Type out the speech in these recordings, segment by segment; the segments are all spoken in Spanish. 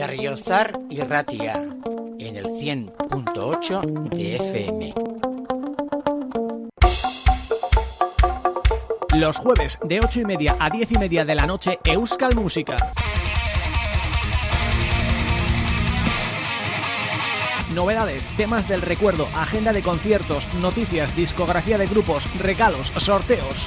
Berriozar y Ratia en el 100.8 de FM. Los jueves de 8 y media a 10 y media de la noche Euskal Música. Novedades, temas del recuerdo, agenda de conciertos, noticias, discografía de grupos, regalos, sorteos.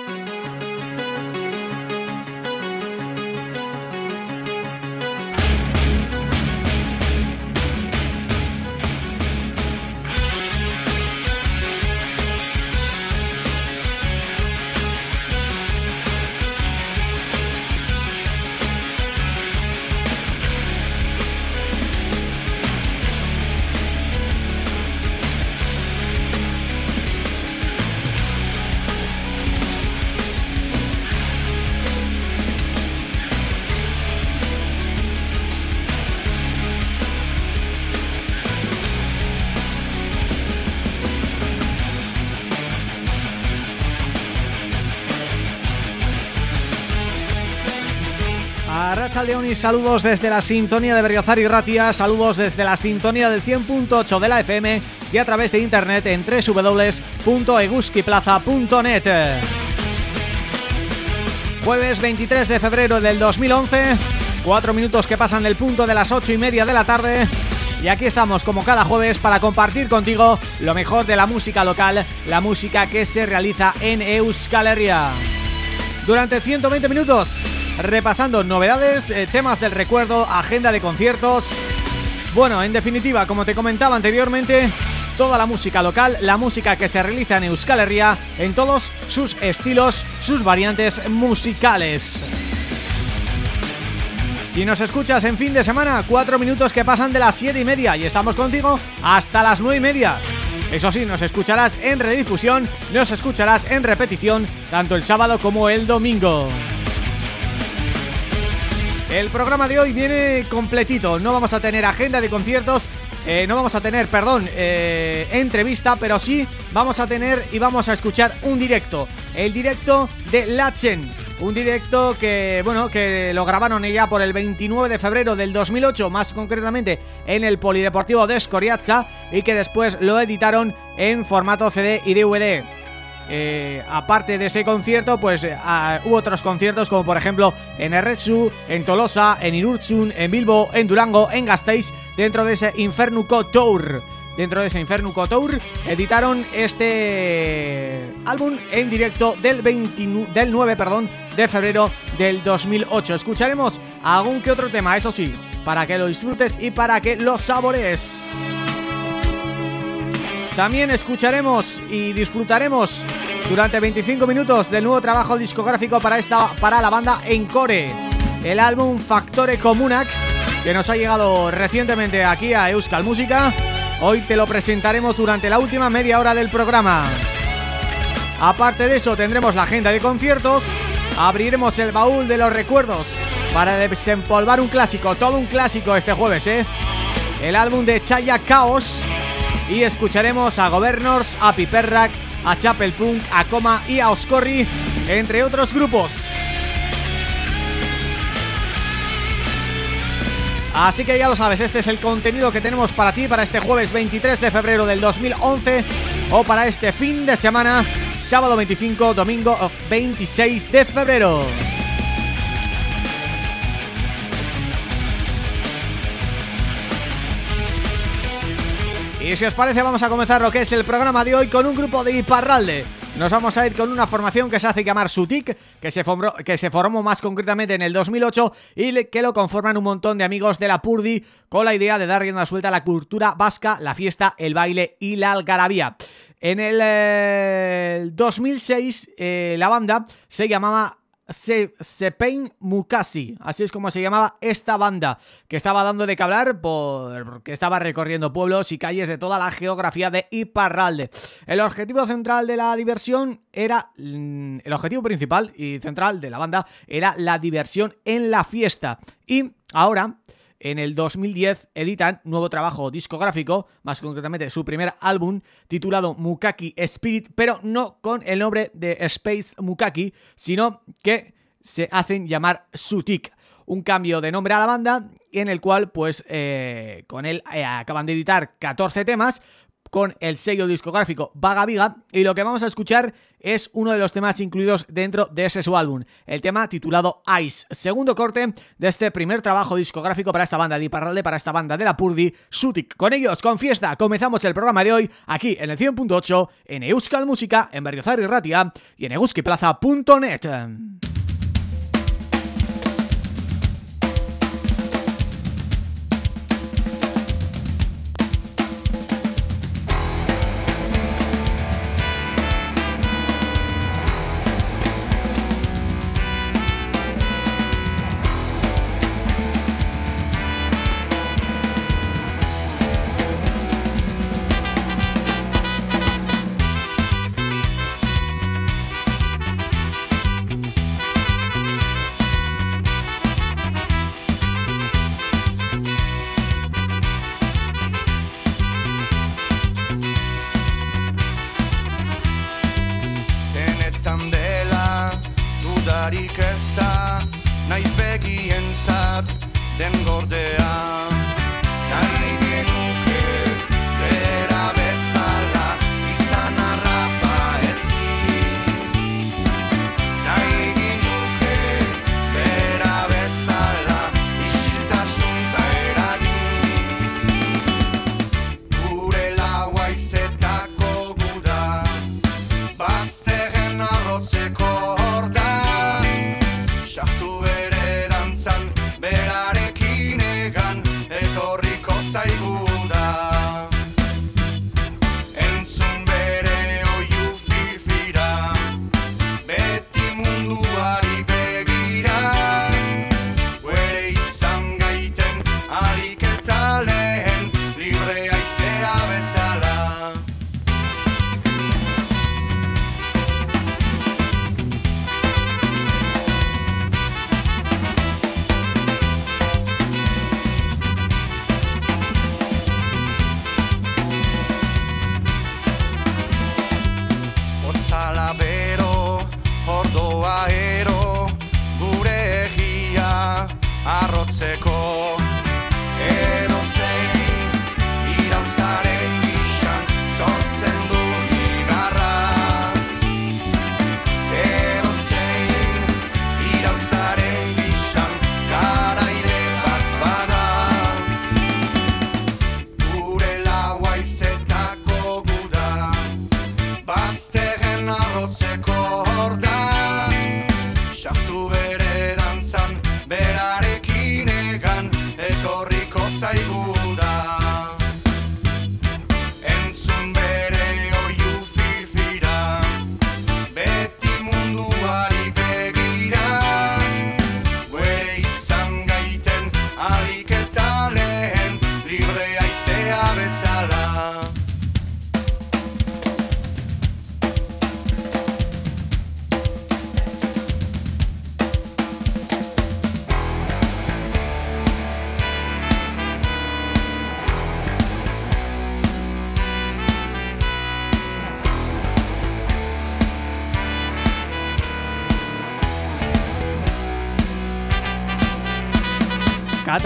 León y saludos desde la sintonía de Berriozar y Ratia, saludos desde la sintonía del 100.8 de la FM y a través de internet en www.eguskiplaza.net Jueves 23 de febrero del 2011, cuatro minutos que pasan del punto de las ocho y media de la tarde y aquí estamos como cada jueves para compartir contigo lo mejor de la música local, la música que se realiza en Euskal Herria. Durante 120 minutos repasando novedades, eh, temas del recuerdo, agenda de conciertos Bueno, en definitiva, como te comentaba anteriormente, toda la música local, la música que se realiza en Euskal Herria en todos sus estilos, sus variantes musicales. Si nos escuchas en fin de semana, cuatro minutos que pasan de las siete y media y estamos contigo hasta las nueve y media. Eso sí, nos escucharás en redifusión, nos escucharás en repetición, tanto el sábado como el domingo. El programa de hoy viene completito, no vamos a tener agenda de conciertos, eh, no vamos a tener, perdón, eh, entrevista, pero sí vamos a tener y vamos a escuchar un directo, el directo de Lachen, un directo que, bueno, que lo grabaron ya por el 29 de febrero del 2008, más concretamente en el Polideportivo de Escoriaza y que después lo editaron en formato CD y DVD. Eh, aparte de ese concierto, pues eh, hubo otros conciertos como por ejemplo en Erretsu, en Tolosa, en Irurzun, en Bilbo, en Durango, en Gasteiz, dentro de ese Infernuco Tour. Dentro de ese Infernuco Tour editaron este álbum en directo del, del 9 perdón, de febrero del 2008. Escucharemos algún que otro tema, eso sí, para que lo disfrutes y para que lo sabores. También escucharemos y disfrutaremos durante 25 minutos del nuevo trabajo discográfico para esta para la banda Encore, el álbum Factore Comunac que nos ha llegado recientemente aquí a Euskal Música. Hoy te lo presentaremos durante la última media hora del programa. Aparte de eso tendremos la agenda de conciertos, abriremos el baúl de los recuerdos para desempolvar un clásico, todo un clásico este jueves, ¿eh? El álbum de Chaya Chaos y escucharemos a Governors, a Piperrak, a Chapel Punk, a Coma y a Oscorri, entre otros grupos. Así que ya lo sabes, este es el contenido que tenemos para ti para este jueves 23 de febrero del 2011 o para este fin de semana, sábado 25, domingo 26 de febrero. Y si os parece vamos a comenzar lo que es el programa de hoy con un grupo de Iparralde Nos vamos a ir con una formación que se hace llamar Sutik que se, formó, que se formó más concretamente en el 2008 y que lo conforman un montón de amigos de la Purdi con la idea de dar rienda suelta a la cultura vasca, la fiesta, el baile y la algarabía. En el 2006 eh, eh, la banda se llamaba Sepein Mukasi, así es como se llamaba esta banda, que estaba dando de que hablar porque estaba recorriendo pueblos y calles de toda la geografía de Iparralde. El objetivo central de la diversión era, mm, el objetivo principal y central de la banda era la diversión en la fiesta. Y ahora en el 2010 editan nuevo trabajo discográfico, más concretamente su primer álbum titulado Mukaki Spirit, pero no con el nombre de Space Mukaki, sino que se hacen llamar Sutik. Un cambio de nombre a la banda en el cual pues eh, con él eh, acaban de editar 14 temas con el sello discográfico Vaga Viga y lo que vamos a escuchar es uno de los temas incluidos dentro de ese su álbum, el tema titulado Ice, segundo corte de este primer trabajo discográfico para esta banda de para esta banda de la Purdi, Sutik. Con ellos, con fiesta, comenzamos el programa de hoy aquí en el 100.8 en Euskal Música, en Berriozar y Ratia y en euskiplaza.net.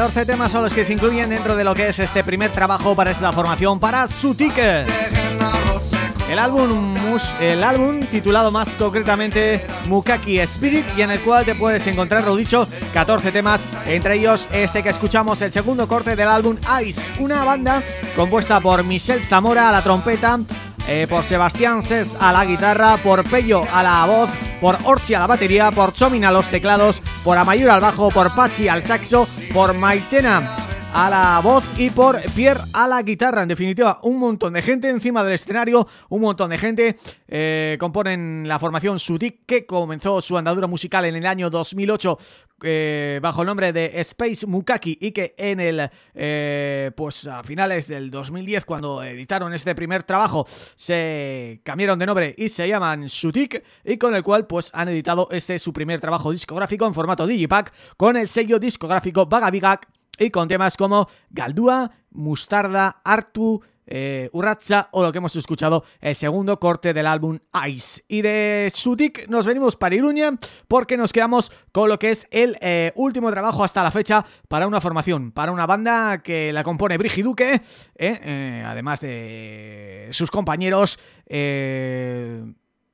14 temas son los que se incluyen dentro de lo que es este primer trabajo para esta formación, para ticket El álbum, el álbum titulado más concretamente Mukaki Spirit y en el cual te puedes encontrar, lo dicho, 14 temas, entre ellos este que escuchamos, el segundo corte del álbum Ice, una banda compuesta por Michelle Zamora a la trompeta, eh, por Sebastián Ses a la guitarra, por Pello a la voz, por Orchi a la batería, por Chomin a los teclados, por Amayur al bajo, por Pachi al saxo, por Maitena a la voz y por Pierre a la guitarra. En definitiva, un montón de gente encima del escenario, un montón de gente eh, componen la formación Sutik que comenzó su andadura musical en el año 2008 eh, bajo el nombre de Space Mukaki y que en el eh, pues a finales del 2010 cuando editaron este primer trabajo se cambiaron de nombre y se llaman Shutik y con el cual pues han editado este su primer trabajo discográfico en formato digipack con el sello discográfico Bagabigak y con temas como Galdúa, Mustarda, Artu, eh, o lo que hemos escuchado, el segundo corte del álbum Ice. Y de Sutik nos venimos para Iruña porque nos quedamos con lo que es el eh, último trabajo hasta la fecha para una formación, para una banda que la compone Brigiduque, eh, además de sus compañeros... Eh,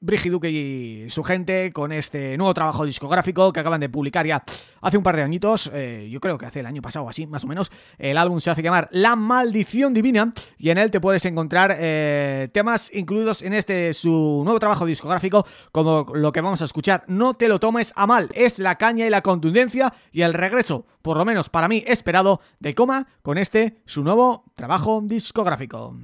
Brigiduque y su gente con este nuevo trabajo discográfico que acaban de publicar ya hace un par de añitos, eh, yo creo que hace el año pasado así, más o menos. El álbum se hace llamar La Maldición Divina y en él te puedes encontrar eh, temas incluidos en este su nuevo trabajo discográfico como lo que vamos a escuchar. No te lo tomes a mal, es la caña y la contundencia y el regreso, por lo menos para mí esperado, de Coma con este su nuevo trabajo discográfico.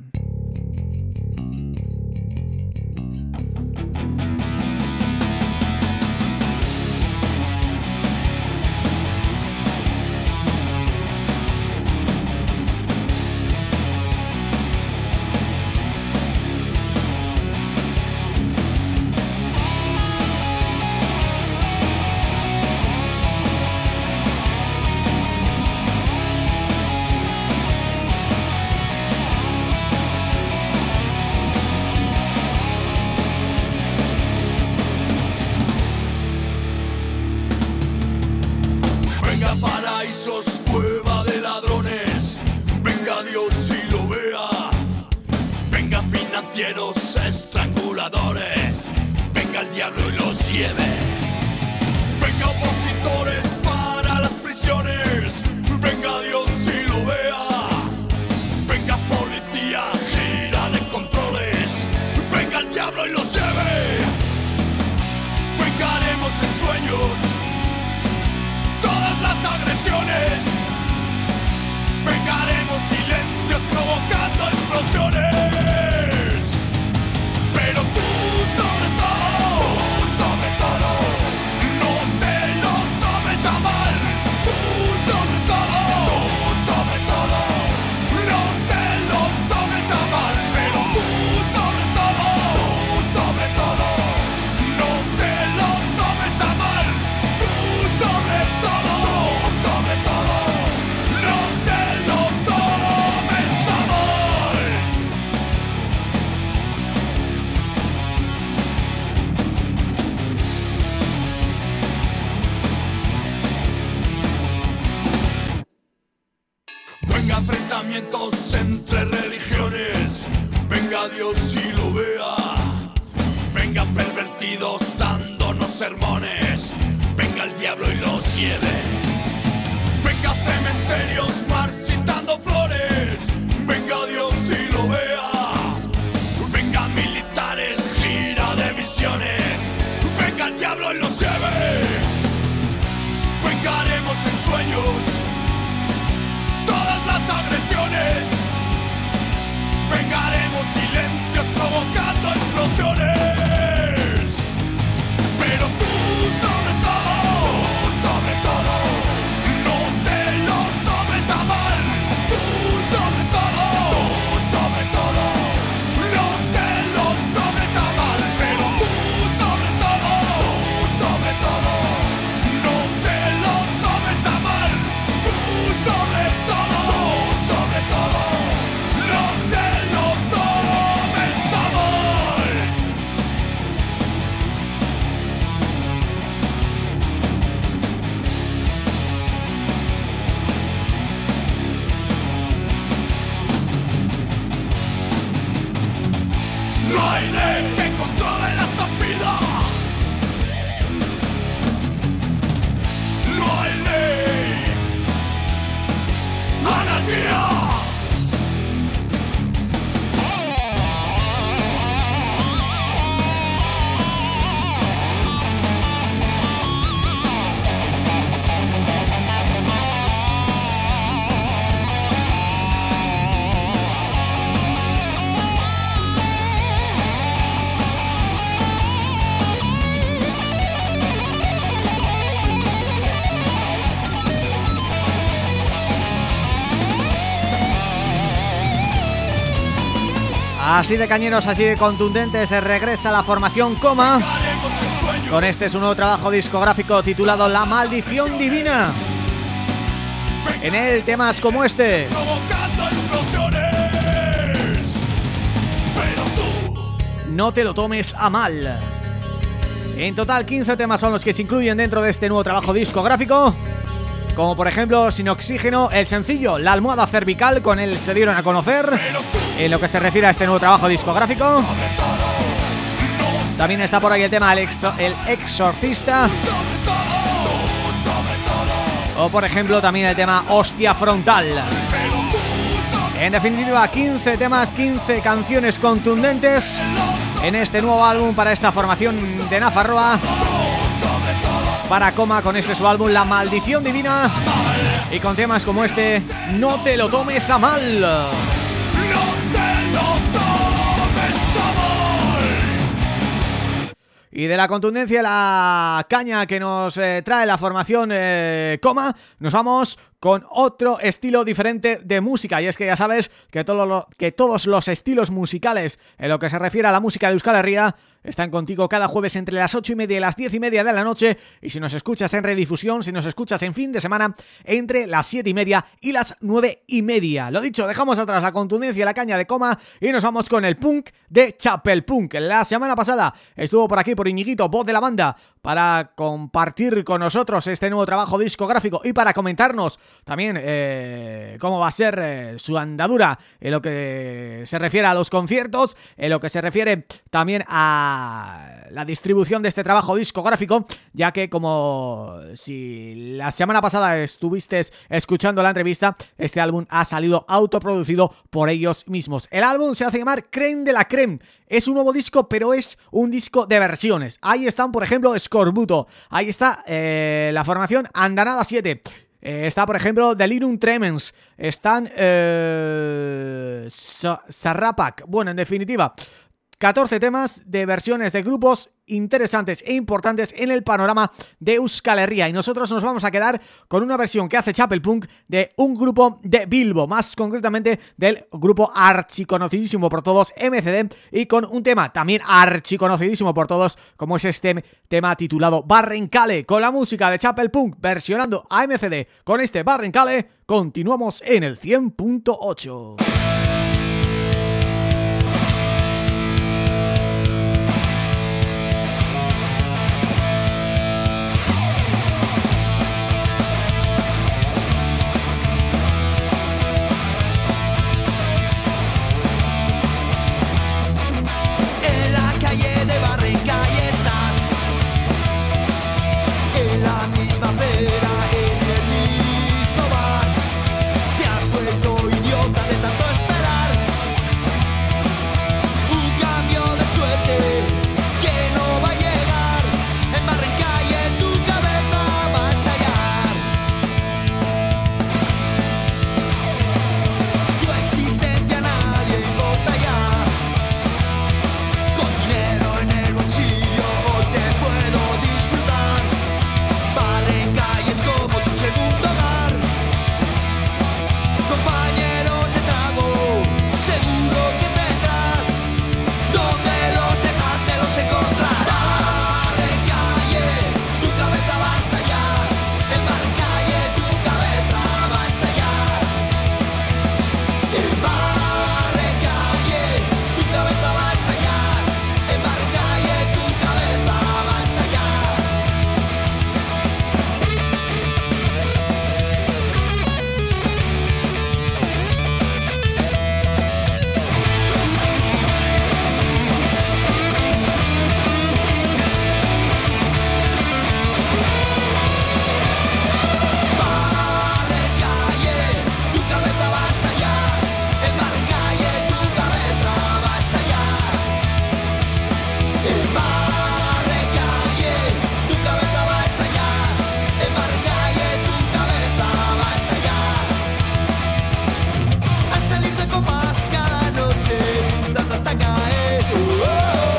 Así de cañeros, así de contundentes, se regresa la formación Coma con este su nuevo trabajo discográfico titulado La Maldición Divina. En él temas como este. No te lo tomes a mal. En total 15 temas son los que se incluyen dentro de este nuevo trabajo discográfico como por ejemplo Sin Oxígeno, el sencillo La Almohada Cervical, con él se dieron a conocer en lo que se refiere a este nuevo trabajo discográfico. También está por ahí el tema El, Exorcista. O por ejemplo también el tema Hostia Frontal. En definitiva, 15 temas, 15 canciones contundentes en este nuevo álbum para esta formación de Nafarroa para Coma con este su álbum La Maldición Divina y con temas como este No te lo tomes a mal. Y de la contundencia, la caña que nos eh, trae la formación eh, Coma, nos vamos con otro estilo diferente de música. Y es que ya sabes que, todo que todos los estilos musicales en lo que se refiere a la música de Euskal Herria están contigo cada jueves entre las ocho y media y las diez y media de la noche y si nos escuchas en redifusión, si nos escuchas en fin de semana, entre las siete y media y las nueve y media. Lo dicho, dejamos atrás la contundencia y la caña de coma y nos vamos con el punk de Chapel Punk. La semana pasada estuvo por aquí por Iñiguito, voz de la banda, para compartir con nosotros este nuevo trabajo discográfico y para comentarnos también eh, cómo va a ser eh, su andadura en lo que se refiere a los conciertos, en lo que se refiere también a la distribución de este trabajo discográfico, ya que como si la semana pasada estuviste escuchando la entrevista, este álbum ha salido autoproducido por ellos mismos. El álbum se hace llamar Creme de la Creme, es un nuevo disco, pero es un disco de versiones. Ahí están, por ejemplo, Scorbuto, ahí está eh, la formación Andanada 7, eh, está, por ejemplo, Delirium Tremens. Están... Eh. Bueno, en definitiva, 14 temas de versiones de grupos interesantes e importantes en el panorama de Euskal Herria. Y nosotros nos vamos a quedar con una versión que hace Chapel Punk de un grupo de Bilbo, más concretamente del grupo archiconocidísimo por todos MCD y con un tema también archiconocidísimo por todos como es este tema titulado Barrencale con la música de Chapel Punk versionando a MCD con este Barrencale continuamos en el 100.8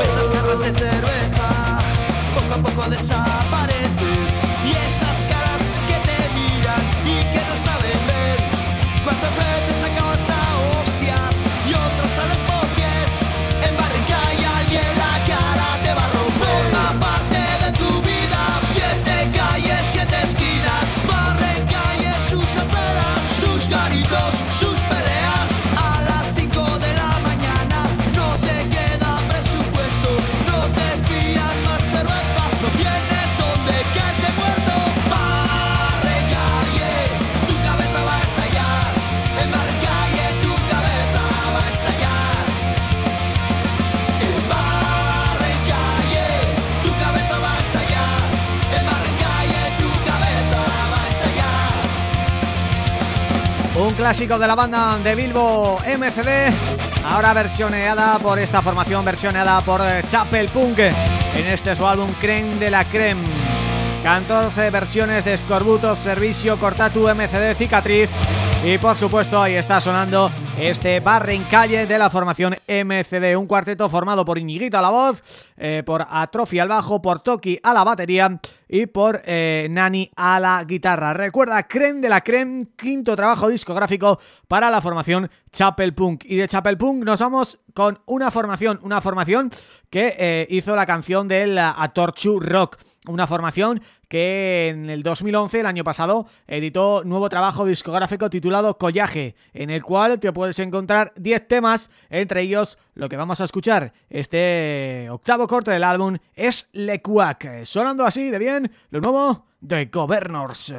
Ves caras de cerveza, poco a poco desaparecen. Y esas caras que te miran y que no saben ver. ¿Cuántas veces acabas a hostias y otras a las clásico de la banda de Bilbo MCD Ahora versioneada por esta formación Versioneada por eh, Chapel Punk En este su álbum Creme de la Creme. 14 versiones de Scorbuto, Servicio, Cortatu, MCD, Cicatriz. Y por supuesto ahí está sonando este en calle de la formación MCD, un cuarteto formado por Iñiguito a la voz, eh, por Atrofi al bajo, por Toki a la batería y por eh, Nani a la guitarra. Recuerda, Creme de la Creme, quinto trabajo discográfico para la formación Chapel Punk. Y de Chapel Punk nos vamos con una formación, una formación que eh, hizo la canción del Atorchu Rock una formación que en el 2011, el año pasado, editó nuevo trabajo discográfico titulado Collaje, en el cual te puedes encontrar 10 temas, entre ellos lo que vamos a escuchar. Este octavo corte del álbum es Le Cuac, sonando así de bien lo nuevo de Governors.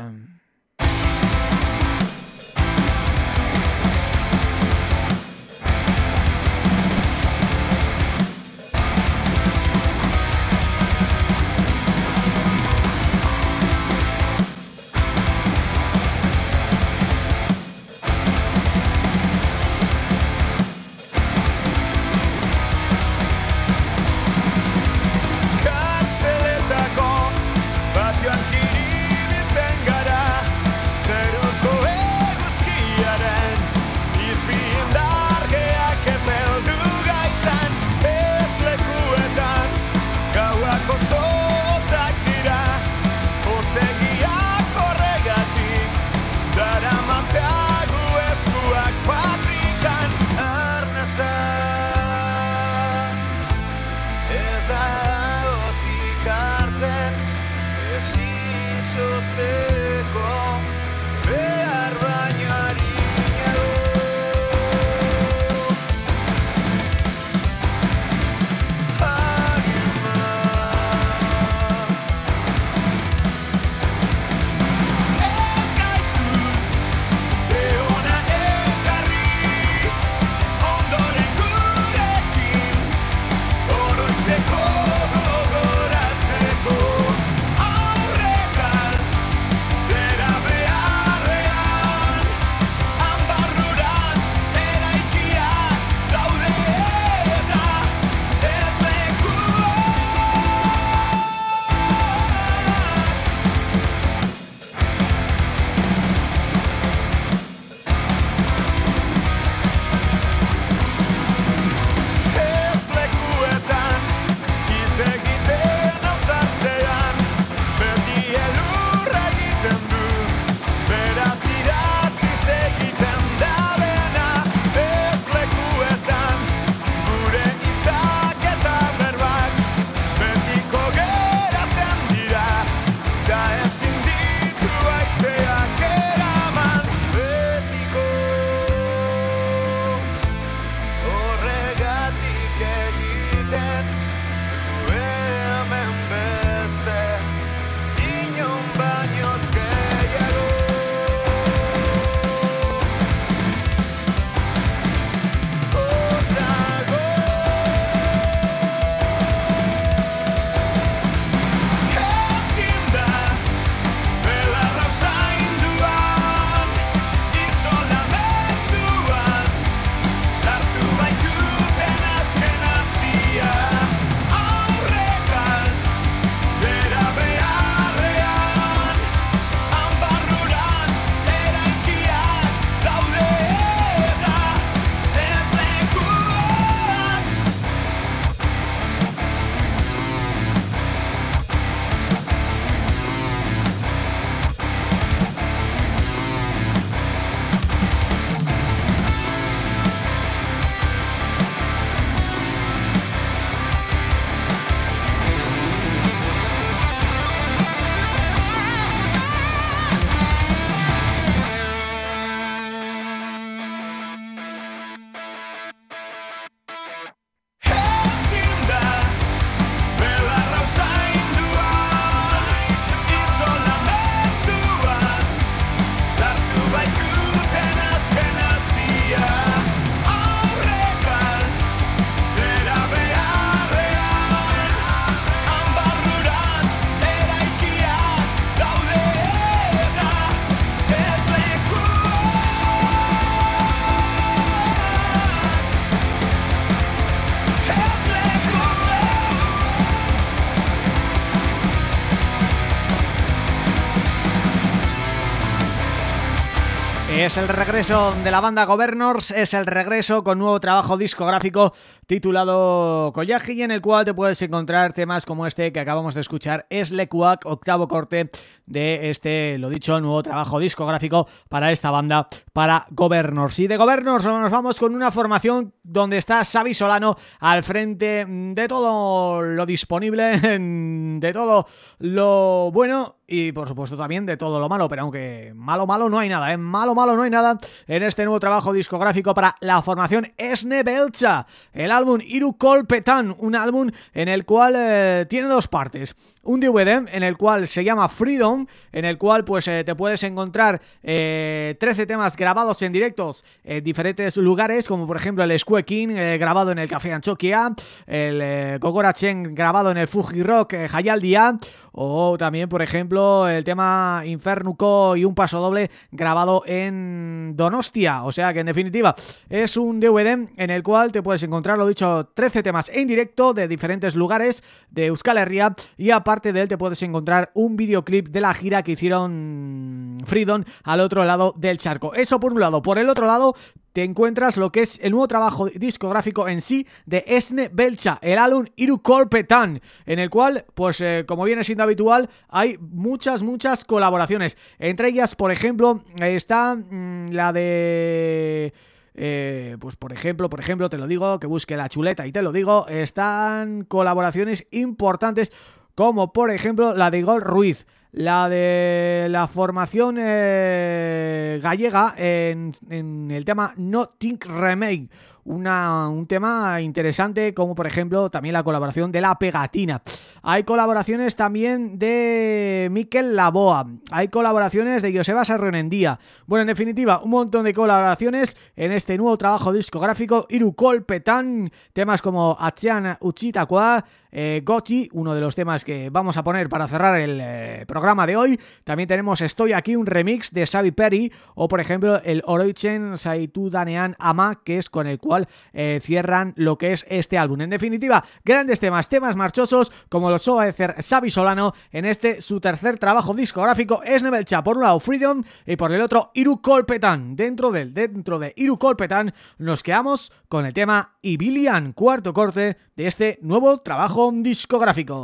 Es el regreso de la banda Governors, es el regreso con nuevo trabajo discográfico titulado Koyaji en el cual te puedes encontrar temas como este que acabamos de escuchar, es Lekuak, octavo corte de este, lo dicho, nuevo trabajo discográfico para esta banda, para Governors. Y de Governors nos vamos con una formación donde está Xavi Solano al frente de todo lo disponible, de todo lo bueno y por supuesto también de todo lo malo, pero aunque malo malo no hay nada, ¿eh? malo malo no hay nada en este nuevo trabajo discográfico para la formación Esne Belcha, el álbum Iru Kolpetan, un álbum en el cual eh, tiene dos partes un DVD en el cual se llama Freedom, en el cual pues eh, te puedes encontrar eh, 13 temas grabados en directos en diferentes lugares, como por ejemplo el Square King eh, grabado en el Café Anchoquia, el eh, Chen grabado en el Fuji Rock eh, Hayal Dia, o también, por ejemplo, el tema Infernuco y un paso doble grabado en Donostia. O sea que, en definitiva, es un DVD en el cual te puedes encontrar, lo dicho, 13 temas en directo de diferentes lugares de Euskal Herria y aparte de él te puedes encontrar un videoclip de la gira que hicieron Freedom al otro lado del charco. Eso por un lado. Por el otro lado, te encuentras lo que es el nuevo trabajo discográfico en sí de Esne Belcha, el álbum Iru Kolpetan, en el cual, pues eh, como viene siendo habitual, hay muchas, muchas colaboraciones. Entre ellas, por ejemplo, está mmm, la de... Eh, pues por ejemplo, por ejemplo, te lo digo, que busque la chuleta y te lo digo, están colaboraciones importantes como por ejemplo la de Igor Ruiz, la de la formación eh, gallega en, en, el tema No Think Remake, una, un tema interesante como por ejemplo también la colaboración de La Pegatina. Hay colaboraciones también de Miquel Laboa, hay colaboraciones de Joseba Sarronendía. Bueno, en definitiva, un montón de colaboraciones en este nuevo trabajo discográfico Irukol Petan, temas como Achean Uchitakwa, eh, Gochi, uno de los temas que vamos a poner para cerrar el eh, programa de hoy. También tenemos Estoy aquí, un remix de Xavi Perry, o por ejemplo el Oroichen Saitu Danean Ama, que es con el cual eh, cierran lo que es este álbum. En definitiva, grandes temas, temas marchosos, como lo suele hacer Xavi Solano en este su tercer trabajo discográfico, es Nebelcha, por un lado Freedom y por el otro Iru Kolpetan. Dentro del dentro de Iru Kolpetan nos quedamos con el tema Ibilian, cuarto corte de este nuevo trabajo discográfico.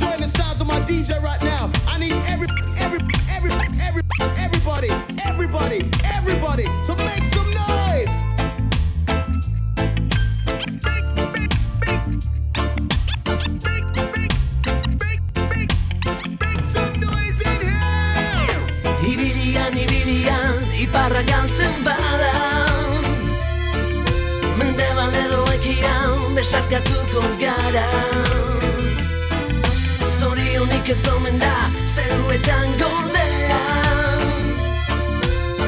Enjoying the sounds of my DJ right now. I need every, every, every, every, everybody, everybody, everybody to make some noise. Ekian, besarkatuko gara Zorionik ez omen da, zeruetan gordea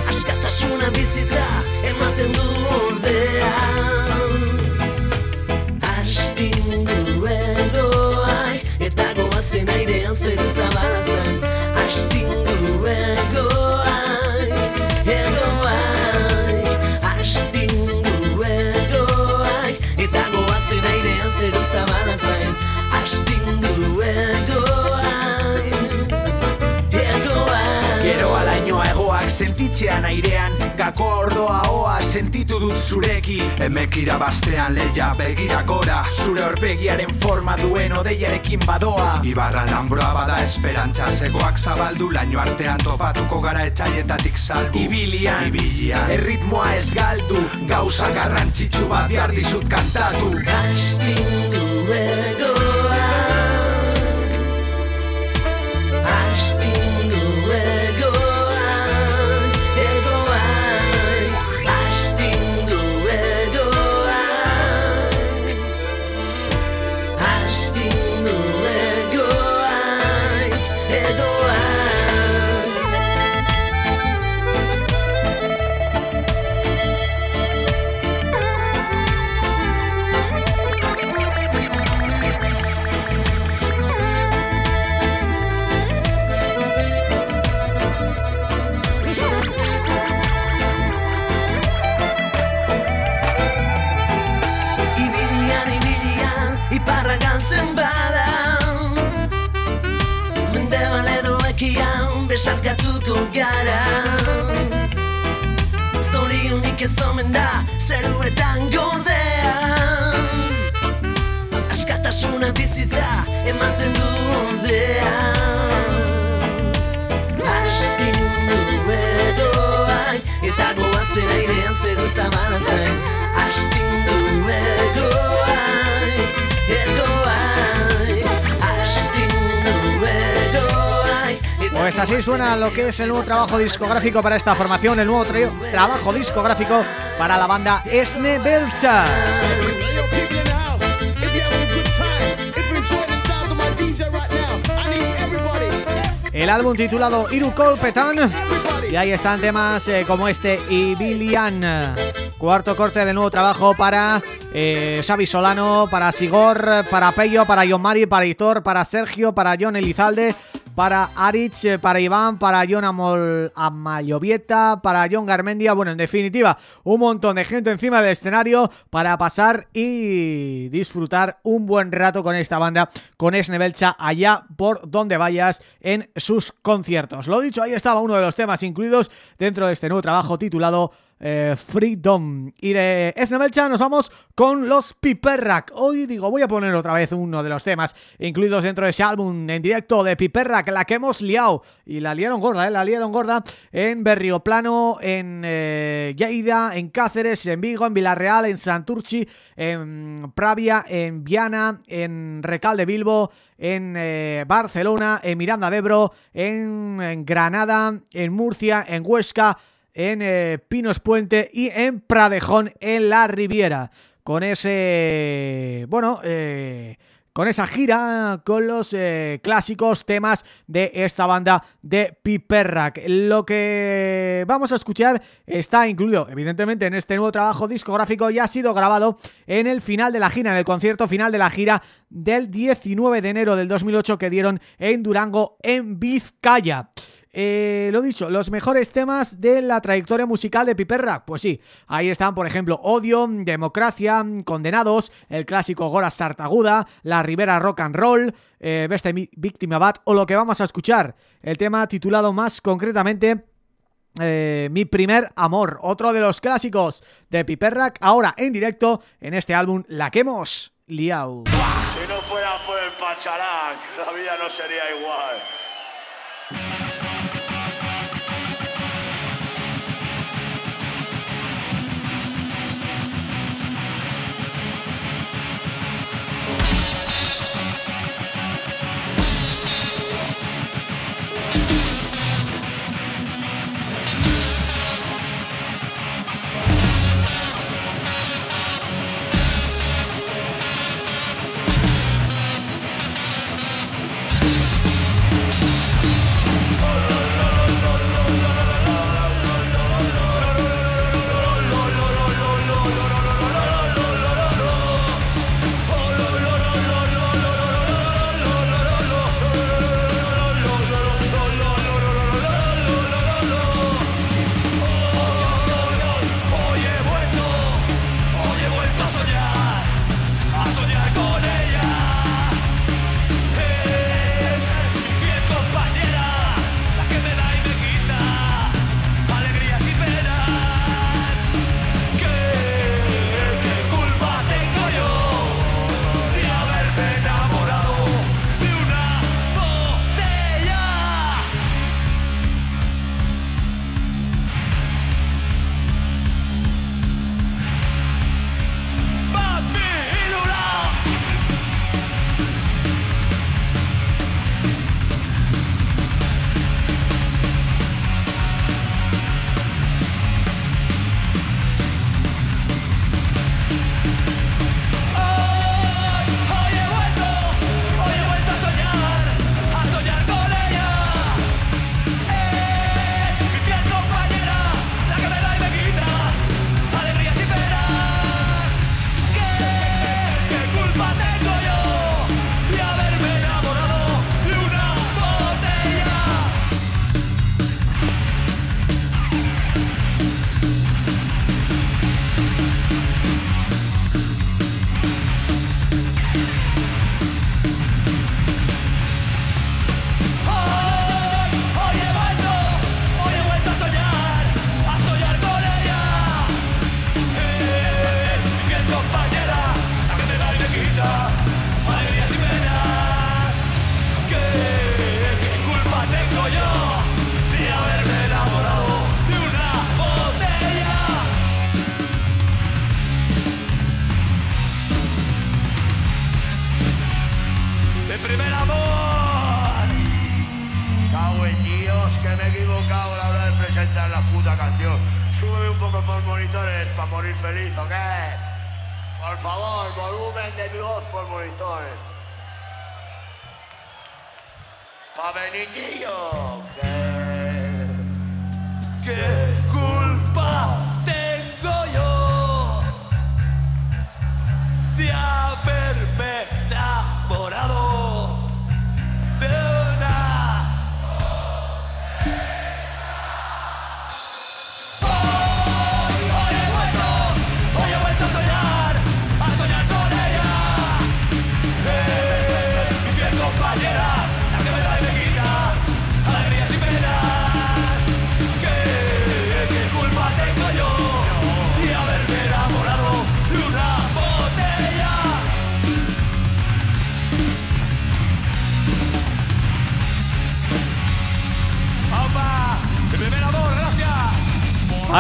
Askatasuna bizitza, ematen du ordea sentitzean airean Gako ordoa oa sentitu dut zureki Emekira bastean leia begira gora Zure horpegiaren forma duen odeiarekin badoa. Ibarra lambroa bada esperantza Zegoak zabaldu laino artean topatuko gara etxaietatik salbu. Ibilian, Ibilian Erritmoa ez galdu Gauza garrantzitsu bat behar dizut kantatu. Astindu egoai coming down. Pues así suena lo que es el nuevo trabajo discográfico para esta formación, el nuevo tra- trabajo discográfico para la banda Esne Belcha. El álbum titulado Iru Kolpetan everybody. y ahí están temas eh, como este y Bilian. Cuarto corte del nuevo trabajo para eh, Xavi Solano, para Sigor, para Pello, para John Mari, para Hitor, para Sergio, para John Elizalde, para Arich, eh, para Iván, para John Amol Amayovieta, para John Garmendia, bueno, en definitiva, un montón de gente encima del escenario para pasar y disfrutar un buen rato con esta banda, con Esnebelcha, allá por donde vayas en sus conciertos. Lo dicho, ahí estaba uno de los temas incluidos dentro de este nuevo trabajo titulado eh, Freedom. Y de Esnebelcha nos vamos con los Piperrack. Hoy digo, voy a poner otra vez uno de los temas incluidos dentro de ese álbum en directo de Piperrack, la que hemos liado. Y la liaron gorda, ¿eh? La liaron gorda en Berrioplano, en eh, Lleida, en Cáceres, en Vigo, en Villarreal, en Santurchi, en Pravia, en Viana, en Recal de Bilbo, en eh, Barcelona, en Miranda de Ebro, en Granada, en Murcia, en Huesca, en eh, Pinos Puente y en Pradejón, en la Riviera. Con ese... Bueno, eh, con esa gira, con los eh, clásicos temas de esta banda de Piperrack. Lo que vamos a escuchar está incluido, evidentemente, en este nuevo trabajo discográfico y ha sido grabado en el final de la gira, en el concierto final de la gira del 19 de enero del 2008 que dieron en Durango, en Vizcaya. Eh, lo dicho, los mejores temas de la trayectoria musical de Piperra, pues sí, ahí están por ejemplo Odio, Democracia, Condenados, el clásico Gora Sartaguda, La Ribera Rock and Roll, eh, Beste Víctima Bat o lo que vamos a escuchar, el tema titulado más concretamente eh, Mi Primer Amor, otro de los clásicos de Piperrack, ahora en directo en este álbum La que hemos liado. Si no fuera por el Pacharán, la vida no sería igual.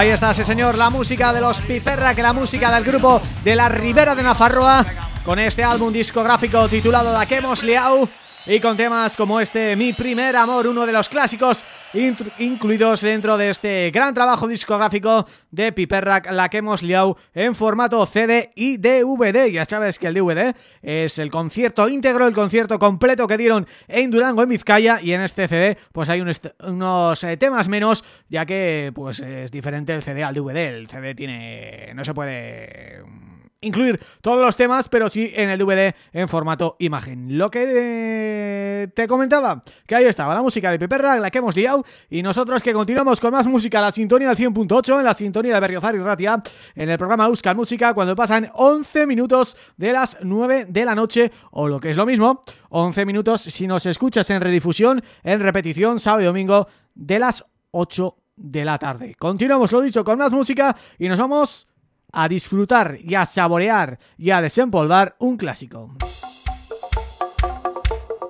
Ahí está, sí señor, la música de los Piperra, que la música del grupo de la Ribera de Nafarroa, con este álbum discográfico titulado La que hemos liado, y con temas como este Mi primer amor, uno de los clásicos incluidos dentro de este gran trabajo discográfico de Piperrack, la que hemos liado en formato CD y DVD. Ya sabes que el DVD es el concierto íntegro, el concierto completo que dieron en Durango, en Vizcaya, y en este CD pues hay un est- unos eh, temas menos, ya que pues es diferente el CD al DVD. El CD tiene... no se puede mm, incluir todos los temas, pero sí en el DVD en formato imagen. Lo que eh, te comentaba, que ahí estaba la música de Piperra, la que hemos liado, y nosotros que continuamos con más música, la sintonía del 100.8, en la sintonía de Berriozar y Ratia, en el programa Euskal Música, cuando pasan 11 minutos de las 9 de la noche, o lo que es lo mismo, 11 minutos si nos escuchas en redifusión, en repetición, sábado y domingo, de las 8 de la tarde. Continuamos, lo dicho, con más música, y nos vamos a disfrutar y a saborear y a desempolvar un clásico.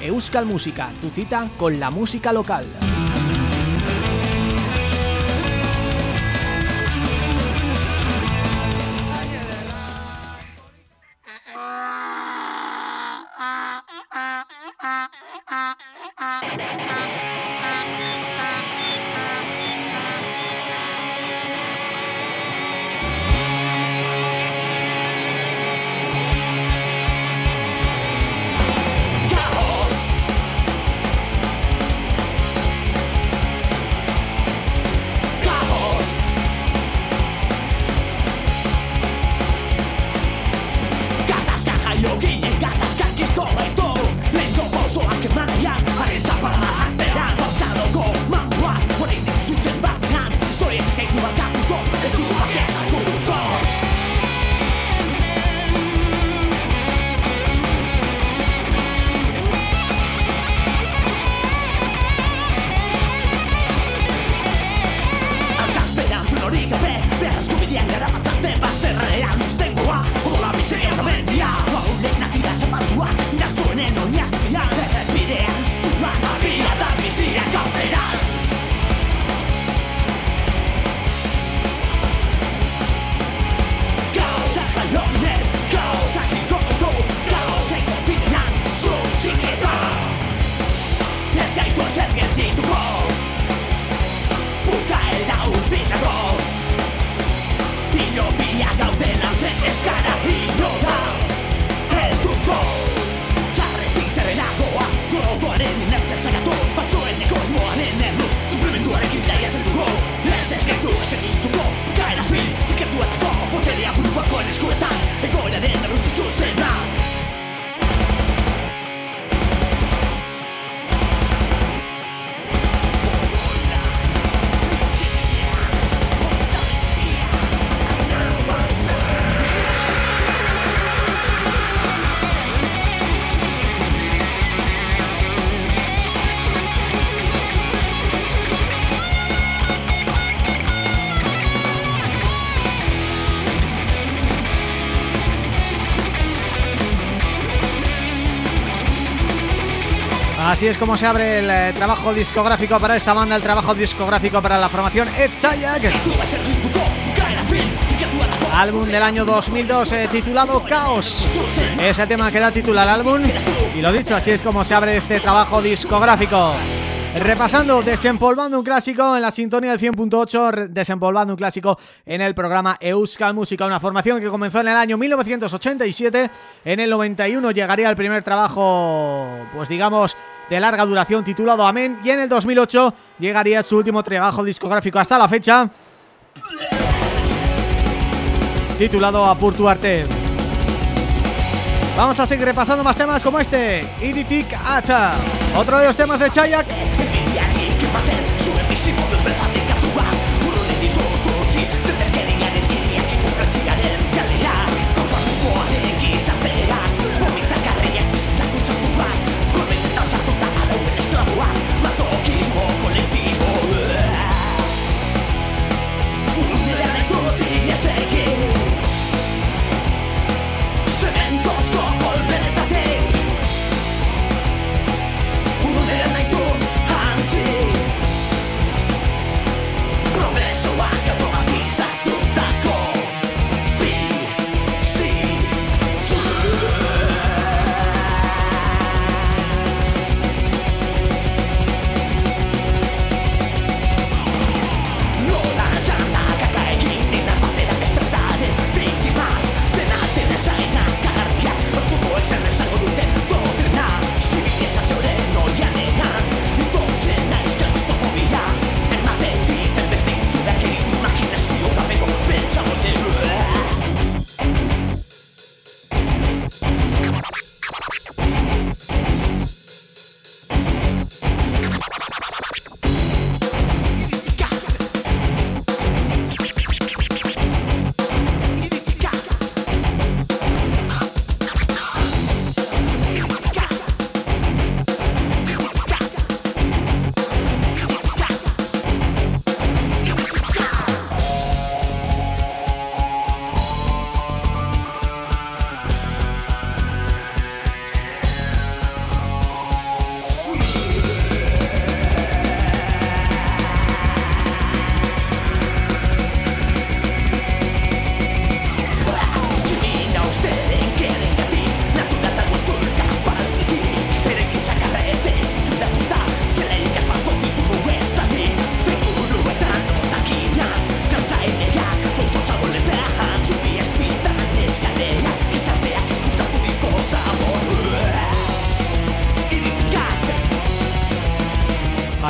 Euskal Música, tu cita con la música local. Así es como se abre el eh, trabajo discográfico para esta banda, el trabajo discográfico para la formación Etchayak. Álbum del año 2002 eh, titulado Caos. Ese tema que da título al álbum y lo dicho, así es como se abre este trabajo discográfico. Repasando, desempolvando un clásico en la sintonía del 100.8, desempolvando un clásico en el programa Euskal Música, una formación que comenzó en el año 1987, en el 91 llegaría el primer trabajo, pues digamos, de larga duración titulado Amén, y en el 2008 llegaría su último trabajo discográfico hasta la fecha, titulado Apurtuarte. Vamos a seguir repasando más temas como este, Iditik Ata, otro de los temas de Chayak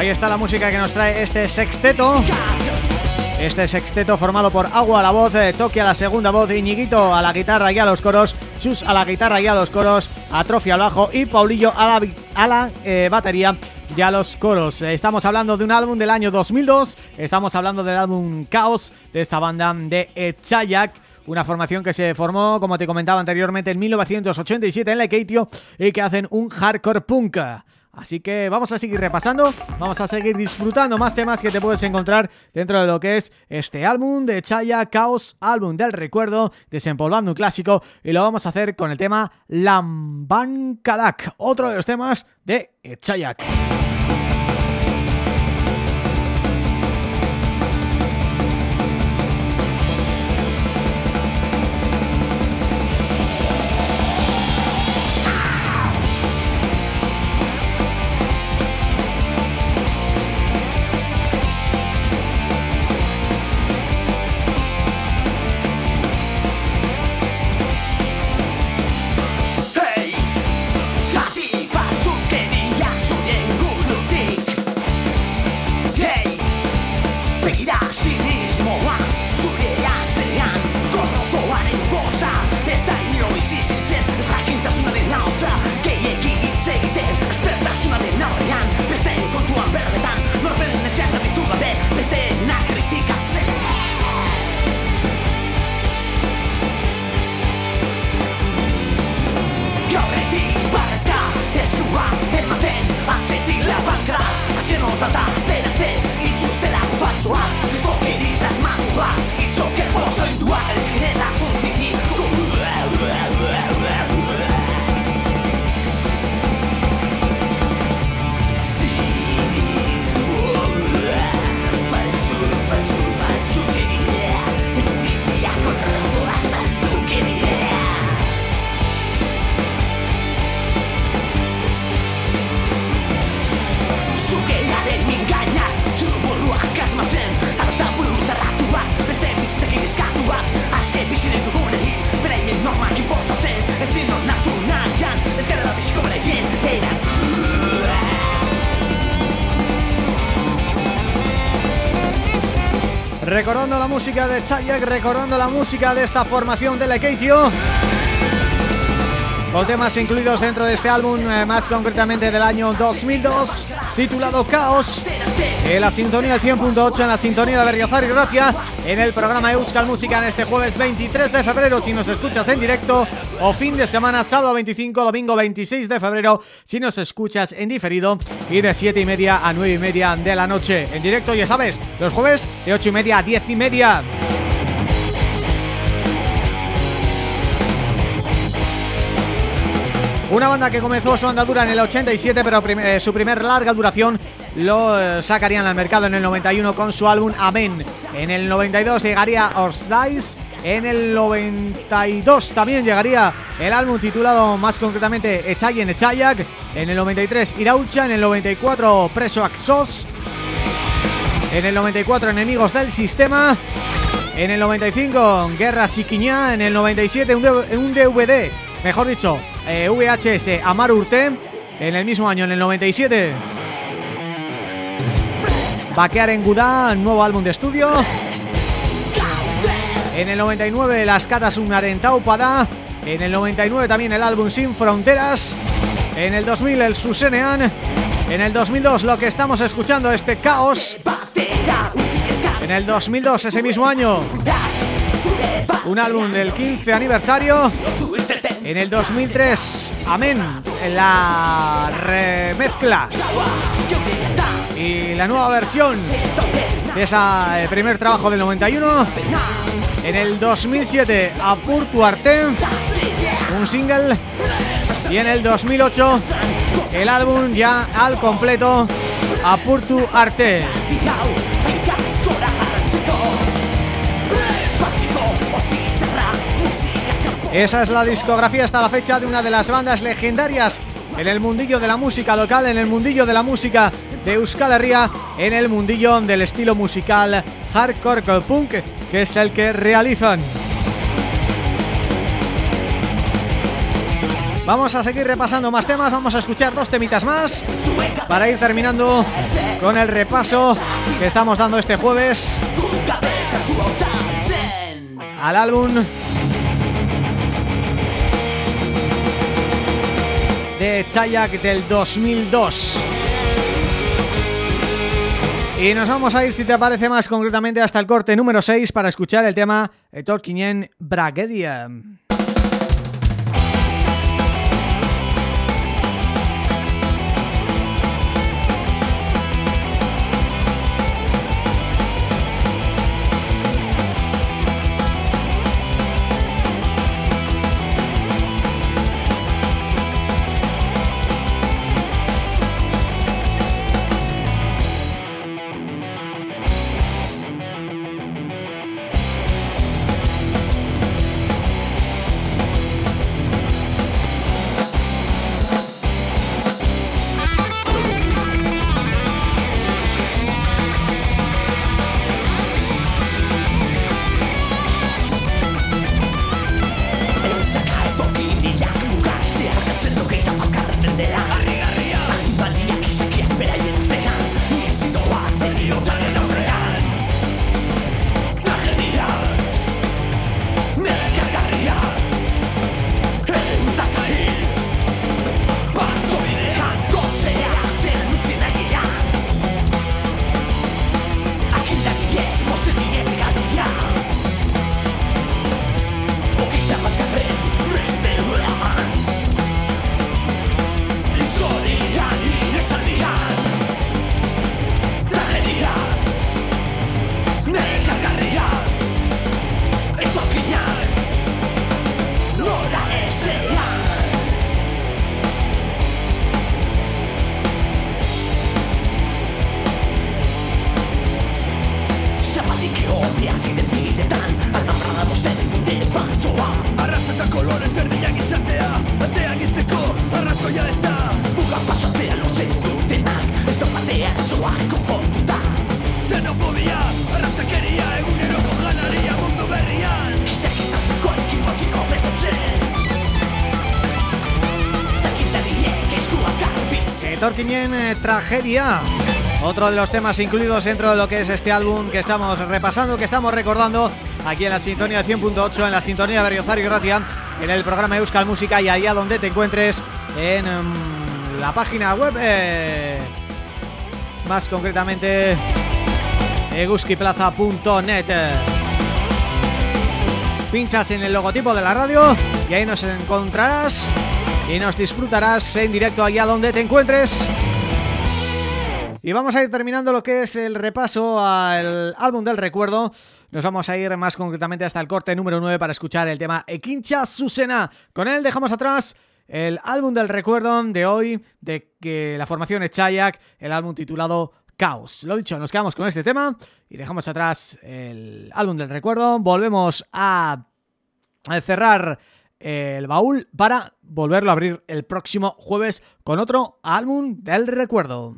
Ahí está la música que nos trae este sexteto Este sexteto formado por Agua a la voz, eh, Toki a la segunda voz, Iñiguito a la guitarra y a los coros Chus a la guitarra y a los coros, Atrofia al bajo y Paulillo a la, eh, batería y a los coros. Eh, estamos hablando de un álbum del año 2002, estamos hablando del álbum Caos de esta banda de Chayak una formación que se formó, como te comentaba anteriormente, en 1987 en Lekeitio y que hacen un hardcore punk. Así que vamos a seguir repasando, vamos a seguir disfrutando más temas que te puedes encontrar dentro de lo que es este álbum de Chaya Chaos, álbum del recuerdo, desempolvando un clásico y lo vamos a hacer con el tema Lamban Kadak, otro de los temas de Chayak. Recordando la música de Chayak, recordando la música de esta formación de Lekeitio Con temas incluidos dentro de este álbum, eh, más concretamente del año 2002 Titulado Caos En la sintonía del 100.8, en la sintonía de Berriozar y Gracia En el programa Euskal Música en este jueves 23 de febrero. Si nos escuchas en directo o fin de semana, sábado 25, domingo 26 de febrero Si nos escuchas en diferido y de 7 y media a 9 y media de la noche En directo, ya sabes, los jueves de 8 y media a 10 y media Una banda que comenzó su andadura en el 87 pero eh, su primer larga duración lo eh, sacarían al mercado en el 91 con su álbum Amén. En el 92 llegaría Dice en el 92 también llegaría el álbum titulado más concretamente Echayen Echayak, en el 93 Iraucha, en el 94 Preso Axos, en el 94 Enemigos del Sistema, en el 95 Guerra Siquiñá, en el 97 un DVD, mejor dicho, eh, VHS Amar Urte, en el mismo año, en el 97 Baquear en Gudá, nuevo álbum de estudio. En el 99 Las Catas Unarentaupada En el 99 también el álbum Sin Fronteras. En el 2000 el Susenean. En el 2002 lo que estamos escuchando este Caos. En el 2002 ese mismo año Un álbum del 15 aniversario. En el 2003 Amén La remezcla. Y la nueva versión de ese primer trabajo del 91 en el 2007 Apur tu arte, un single. Y en el 2008 el álbum ya al completo Apur tu arte. Esa es la discografía hasta la fecha de una de las bandas legendarias en el mundillo de la música local, en el mundillo de la música de Euskal Herria, en el mundillo del estilo musical hardcore punk que es el que realizan. Vamos a seguir repasando más temas, vamos a escuchar dos temitas más para ir terminando con el repaso que estamos dando este jueves al álbum de Chayak del 2002. Y nos vamos a ir, si te parece más concretamente, hasta el corte número 6 para escuchar el tema Torquinen Bragedia. Eh, Tragedia otro de los temas incluidos dentro de lo que es este álbum que estamos repasando, que estamos recordando aquí en la sintonía 100.8, en la sintonía de Berriozar y Gracia, en el programa Euskal Música y allá donde te encuentres en mm, la página web, eh, más concretamente eguskiplaza.net pinchas en el logotipo de la radio y ahí nos encontrarás y nos disfrutarás en directo allá donde te encuentres. Y vamos a ir terminando lo que es el repaso al álbum del recuerdo. Nos vamos a ir más concretamente hasta el corte número 9 para escuchar el tema Equincha Susena. Con él dejamos atrás el álbum del recuerdo de hoy, de que la formación es Chayak, el álbum titulado Caos. Lo dicho, nos quedamos con este tema y dejamos atrás el álbum del recuerdo. Volvemos a cerrar el baúl para volverlo a abrir el próximo jueves con otro álbum del recuerdo.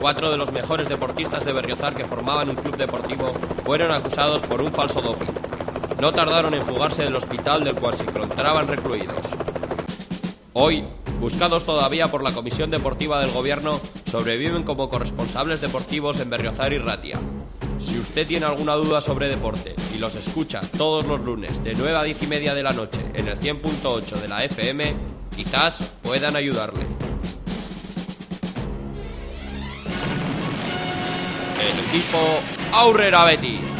Cuatro de los mejores deportistas de Berriozar que formaban un club deportivo fueron acusados por un falso doping. No tardaron en fugarse del hospital del cual se encontraban recluidos. Hoy, buscados todavía por la Comisión Deportiva del Gobierno, sobreviven como corresponsables deportivos en Berriozar y Ratia. Si usted tiene alguna duda sobre deporte y los escucha todos los lunes de 9 a 10 y media de la noche en el 100.8 de la FM, quizás puedan ayudarle. Equipo Aurrera Betis.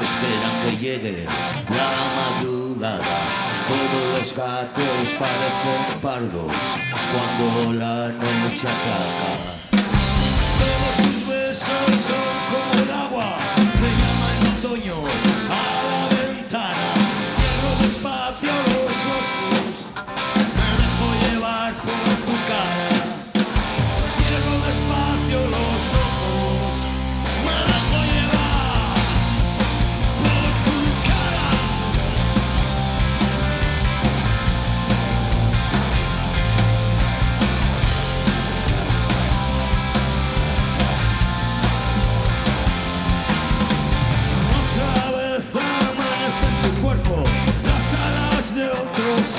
Esperan que llegue la madrugada Todos los gatos parecen pardos cuando la noche ataca. Todos tus besos son como el agua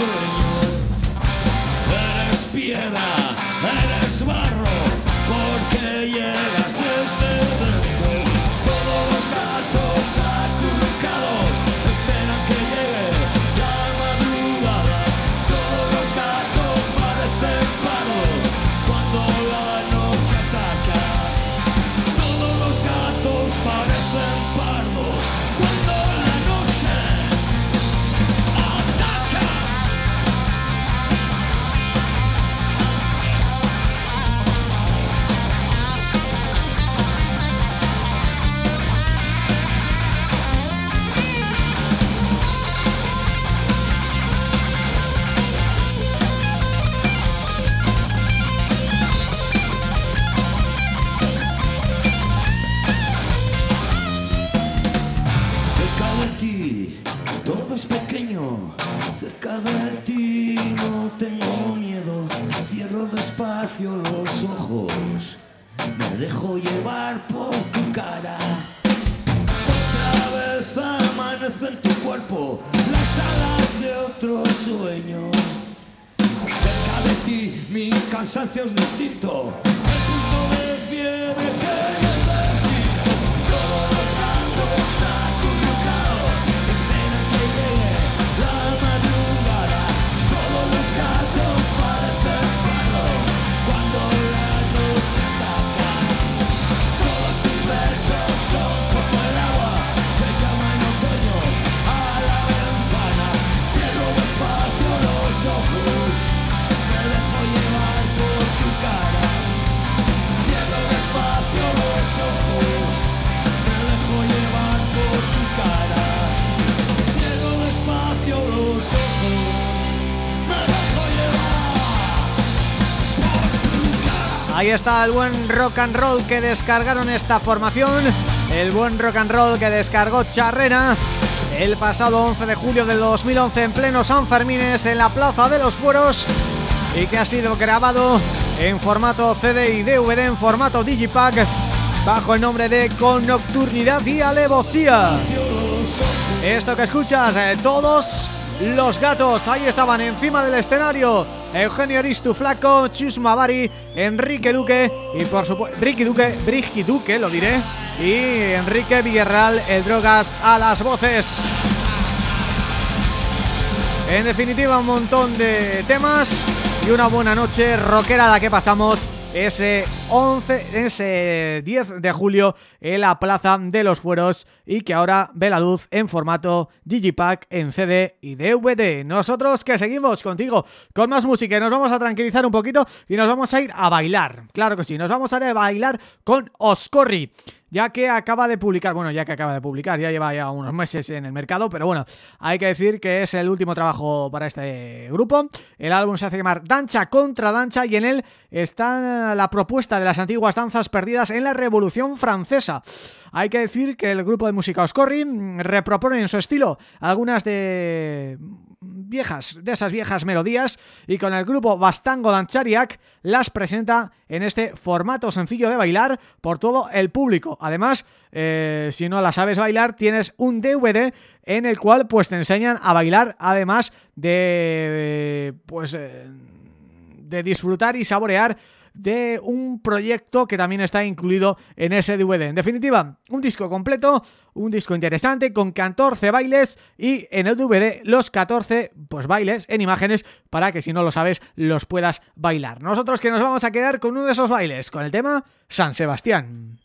otro sueño. Mi cansancio es distinto, el buen rock and roll que descargaron esta formación. El buen rock and roll que descargó Charrena. El pasado 11 de julio del 2011 en pleno San Fermines en la Plaza de los Fueros. Y que ha sido grabado en formato CD y DVD en formato Digipack Bajo el nombre de Con Nocturnidad y Alevosía. Esto que escuchas, eh, todos los gatos, ahí estaban encima del escenario Eugenio Aristu Flaco, Chus Mavari, Enrique Duque y por supuesto, Ricky Duque, Brigi Duque, lo diré Y Enrique Villarreal, el Drogas a las voces. En definitiva un montón de temas y una buena noche rockera la que pasamos ese 11, ese 10 de julio en la Plaza de los Fueros y que ahora ve la luz en formato Digipack en CD y DVD. Nosotros que seguimos contigo con más música nos vamos a tranquilizar un poquito y nos vamos a ir a bailar. Claro que sí, nos vamos a ir a bailar con Oscorri ya que acaba de publicar, bueno, ya que acaba de publicar, ya lleva ya unos meses en el mercado, pero bueno, hay que decir que es el último trabajo para este grupo. El álbum se hace llamar Dancha contra Dancha y en él está la propuesta de las antiguas danzas perdidas en la Revolución Francesa. Hay que decir que el grupo de música Oscorri repropone en su estilo algunas de viejas, de esas viejas melodías y con el grupo Bastango Danchariak las presenta en este formato sencillo de bailar por todo el público. Además, eh, si no la sabes bailar, tienes un DVD en el cual pues te enseñan a bailar además de pues eh, de disfrutar y saborear de un proyecto que también está incluido en ese DVD. En definitiva, un disco completo, un disco interesante con 14 bailes y en el DVD los 14 pues bailes en imágenes para que si no lo sabes los puedas bailar. Nosotros que nos vamos a quedar con uno de esos bailes, con el tema San Sebastián.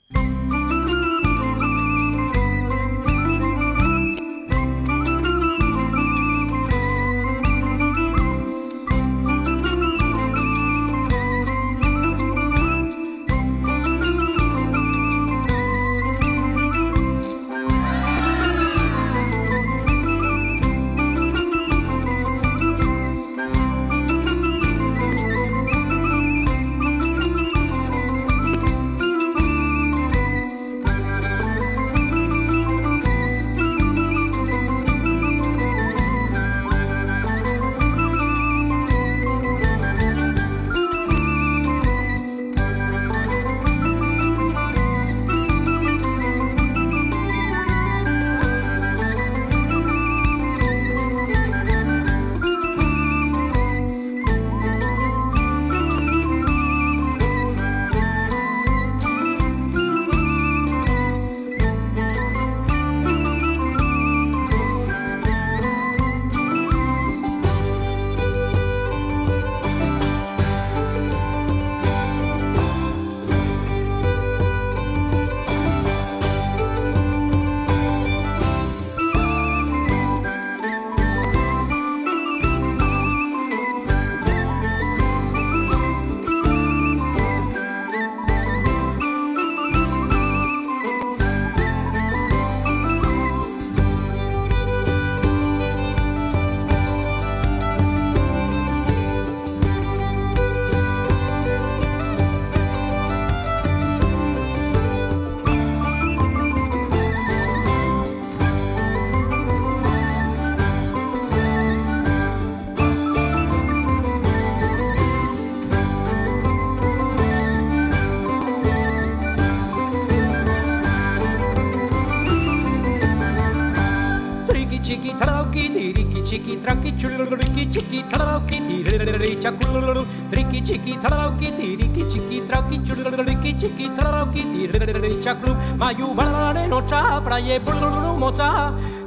txiki trarauki tirritxaklub Maiu balaren hotxa, fraie burururu motza.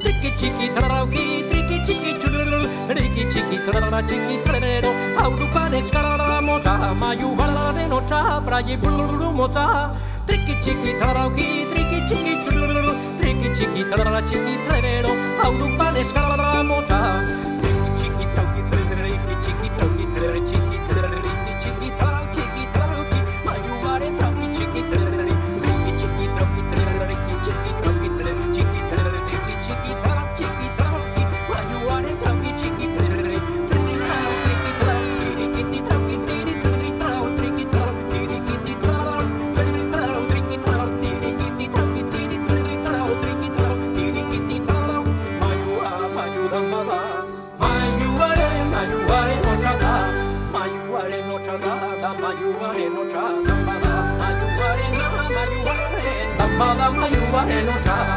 Triki txiki trarauki, triki txiki txururur Riki txiki trarara txiki trerero Aurupan eskalara motza, maiu balaren hotxa, fraie burururu motza. Triki txiki trarauki, triki txiki txururur Triki txiki trarara txiki trerero Aurupan eskalara motza. Triki txiki trauki, trerere, triki txiki trauki, trerere, Mala Mayua and Otava.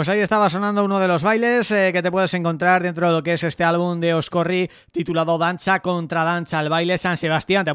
Pues ahí estaba sonando uno de los bailes eh, que te puedes encontrar dentro de lo que es este álbum de Oscorri titulado Dancha contra Dancha, el baile San Sebastián.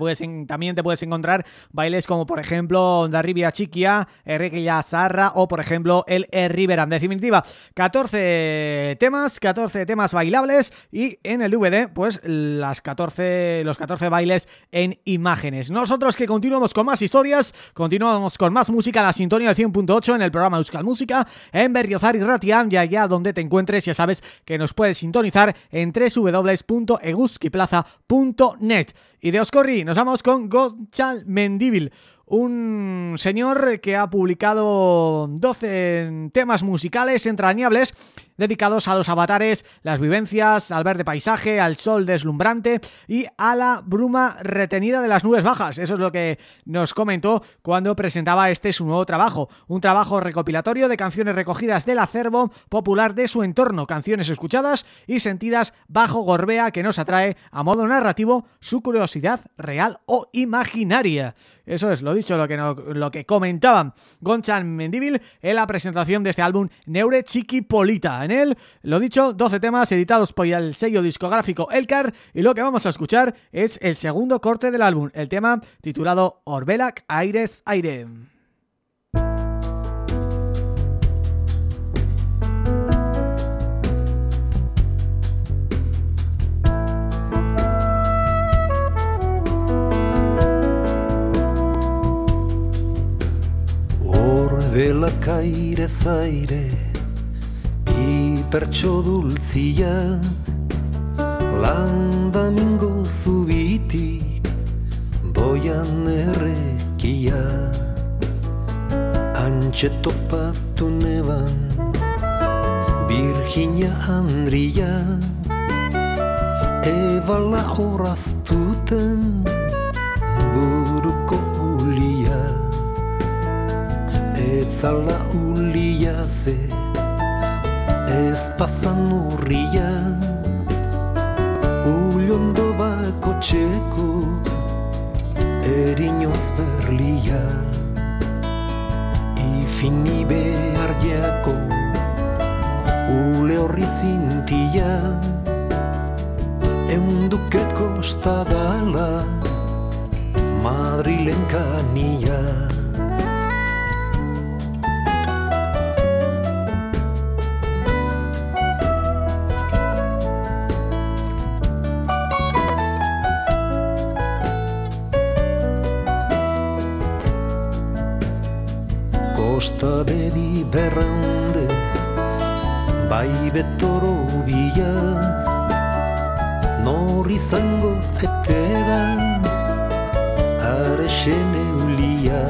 También te puedes encontrar bailes como por ejemplo Darribia Chiquia, Errequilla Zarra o por ejemplo el Rivera. En definitiva, 14 temas, 14 temas bailables y en el DVD pues las 14 los 14 bailes en imágenes. Nosotros que continuamos con más historias, continuamos con más música, la sintonía del 100.8 en el programa Euskal Música en Berriozar y Ratia y allá donde te encuentres ya sabes que nos puedes sintonizar en www.eguskiplaza.net y de Oscorri nos vamos con Gonchal Mendíbil un señor que ha publicado 12 temas musicales entrañables dedicados a los avatares, las vivencias, al verde paisaje, al sol deslumbrante y a la bruma retenida de las nubes bajas. Eso es lo que nos comentó cuando presentaba este su nuevo trabajo. Un trabajo recopilatorio de canciones recogidas del acervo popular de su entorno, canciones escuchadas y sentidas bajo Gorbea que nos atrae a modo narrativo su curiosidad real o imaginaria. Eso es, lo dicho, lo que lo que comentaban Gonchan Mendíbil en la presentación de este álbum Neure Chiquipolita. En él, lo dicho, 12 temas editados por el sello discográfico Elcar y lo que vamos a escuchar es el segundo corte del álbum, el tema titulado Orbelak Aires Aire. Orbelak aire zaire Bi pertso dultzia Landamingo zubitik Doian errekia. Antxe topatu neban Virginia Andria Ebala horaztuten Etzala ulia ze Ez pasan urria. Ullondo bako txeko Erinoz berlia Ifini behar jako Ule horri zintia. Eunduket kostadala Madrilen kania betoro bila Nor izango ete da Arexen eulia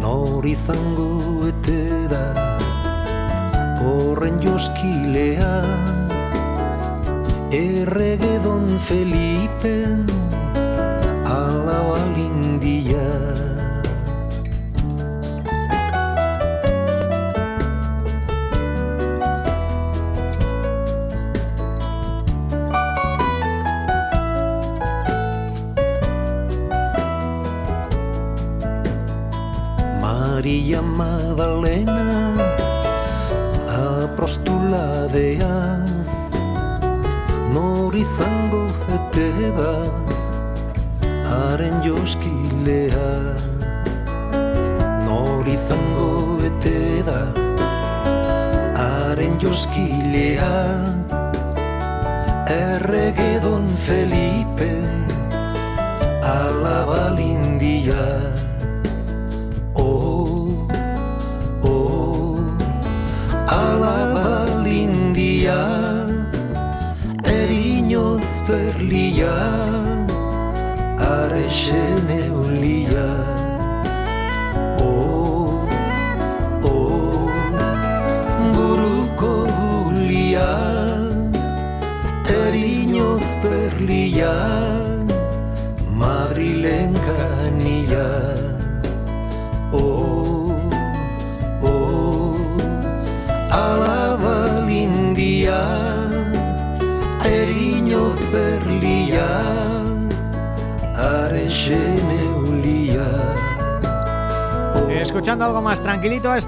Nor izango ete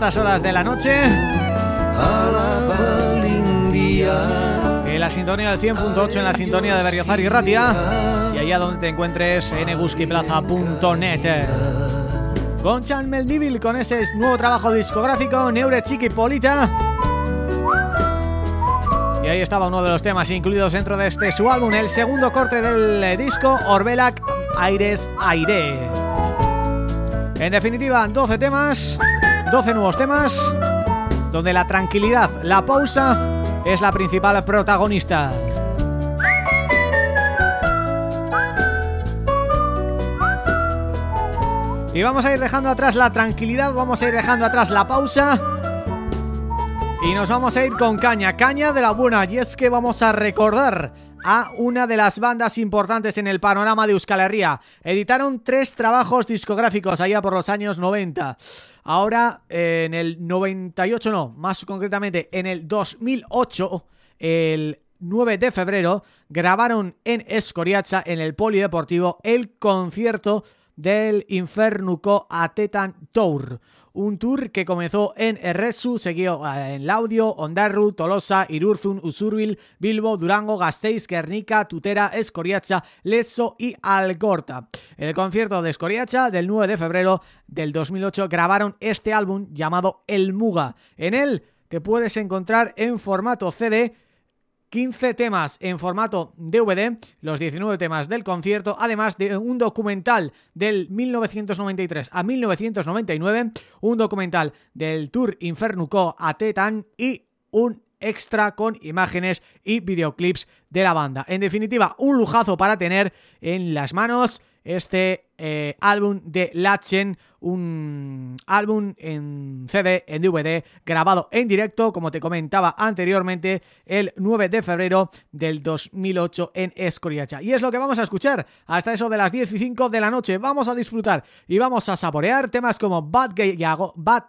estas horas de la noche. En la sintonía del 100.8 en la sintonía de Berriozar y Ratia. Y allá donde te encuentres en eguskiplaza.net Gonchan Meldivil con ese nuevo trabajo discográfico Neure Chiquipolita Y ahí estaba uno de los temas incluidos dentro de este su álbum El segundo corte del eh, disco Orbelac Aires Aire. En definitiva 12 temas 12 nuevos temas Donde la tranquilidad, la pausa Es la principal protagonista. Y vamos a ir dejando atrás la tranquilidad, vamos a ir dejando atrás la pausa. Y nos vamos a ir con caña, caña de la buena. Y es que vamos a recordar a una de las bandas importantes en el panorama de Euskal Herria. Editaron tres trabajos discográficos allá por los años 90 Ahora eh, en el 98 no, más concretamente en el 2008 El 9 de febrero grabaron en Escoriacha, en el Polideportivo, el concierto del Infernuco Atetan Tour. Un tour que comenzó en Erresu, seguido eh, en Laudio, Ondarru, Tolosa, Irurzun, Usurbil, Bilbo, Durango, Gasteiz, Guernica, Tutera, Escoriacha, Leso y Algorta. En el concierto de Escoriacha del 9 de febrero del 2008 grabaron este álbum llamado El Muga. En él te puedes encontrar en formato CD 15 temas en formato DVD, los 19 temas del concierto, además de un documental del 1993 a 1999, un documental del Tour Infernuco a Tetan y un extra con imágenes y videoclips de la banda. En definitiva, un lujazo para tener en las manos este eh, álbum de Lachen, un álbum en CD, en DVD, grabado en directo, como te comentaba anteriormente, el 9 de febrero del 2008 en Escoriacha. Y es lo que vamos a escuchar hasta eso de las 10 y 5 de la noche. Vamos a disfrutar y vamos a saborear temas como Bad Gehiago, Bad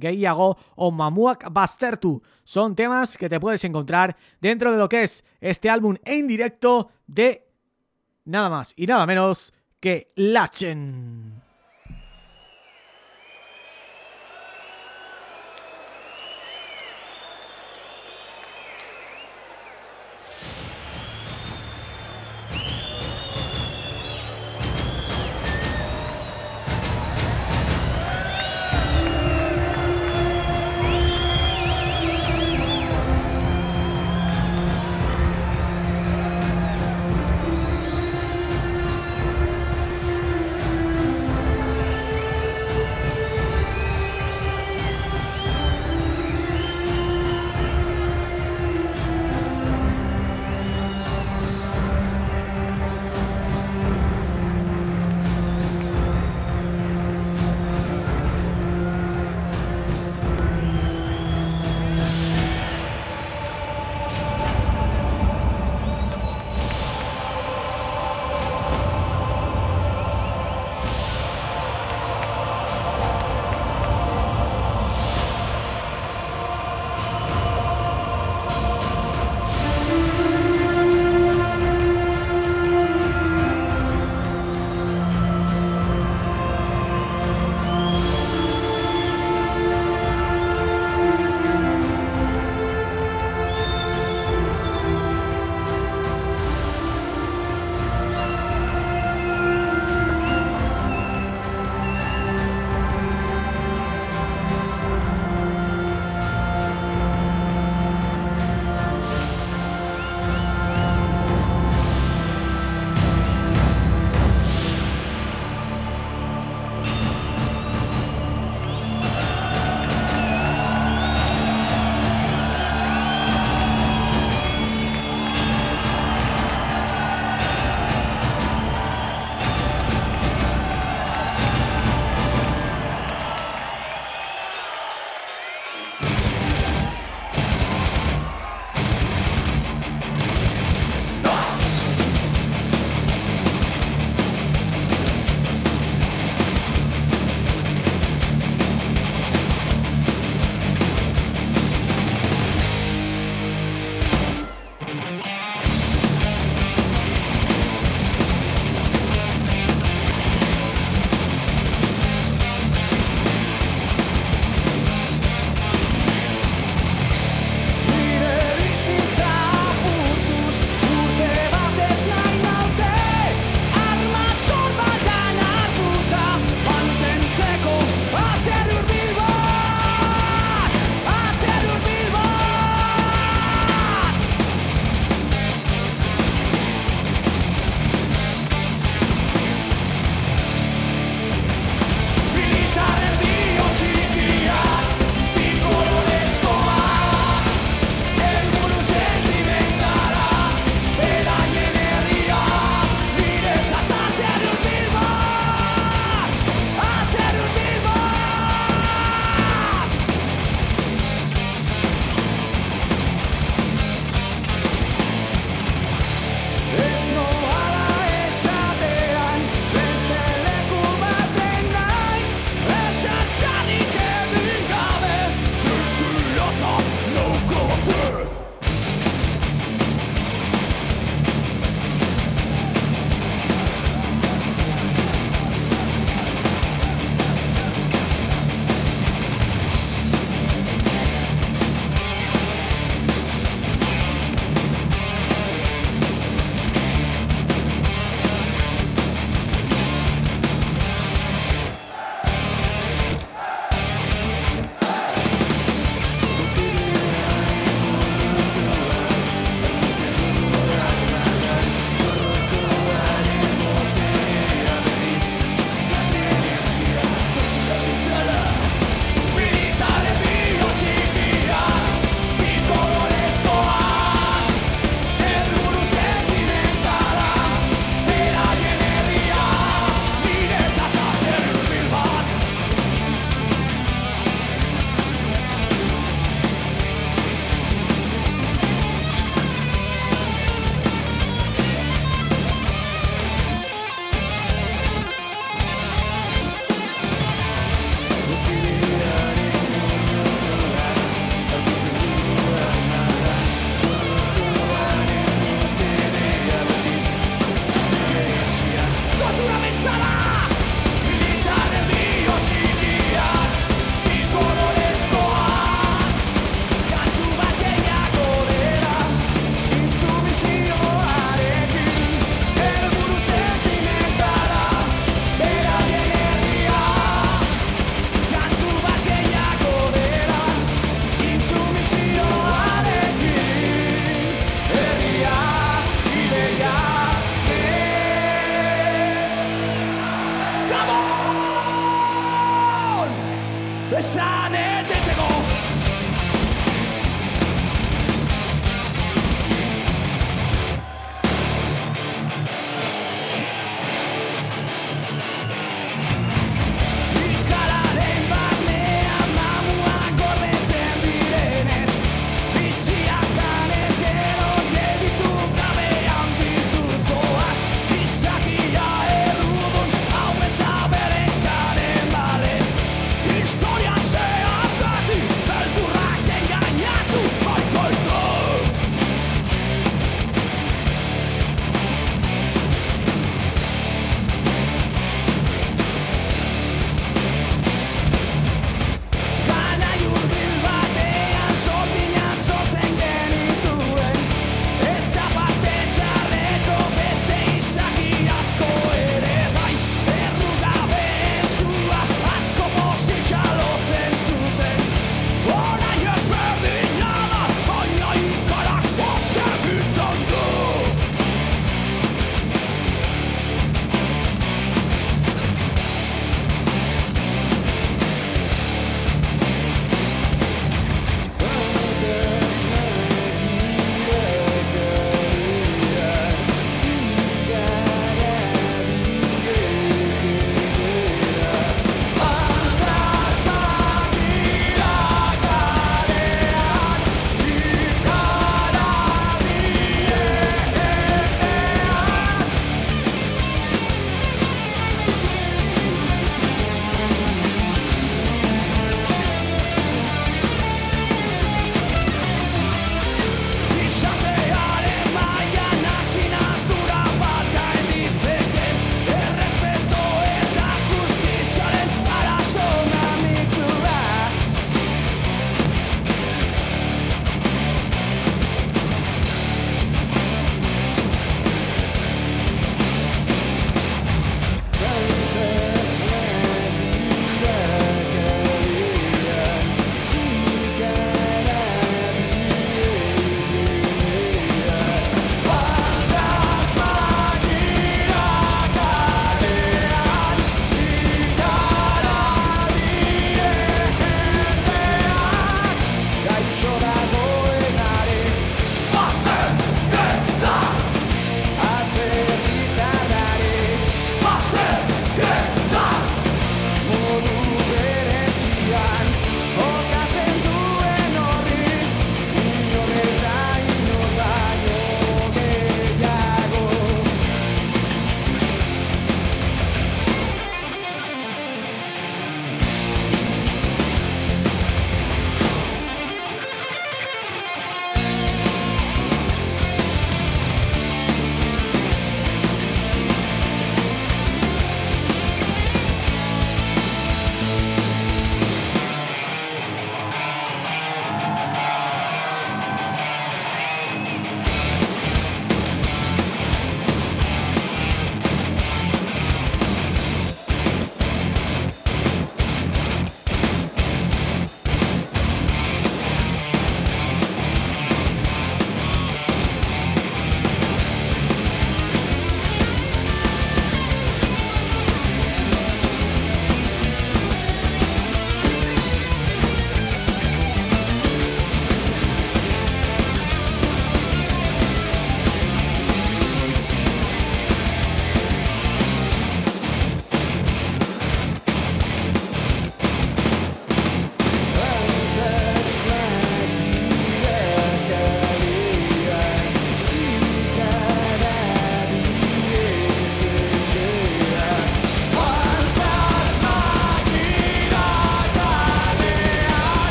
Gehiago o Mamuak Bastertu. Son temas que te puedes encontrar dentro de lo que es este álbum en directo de nada más y nada menos que Lachen.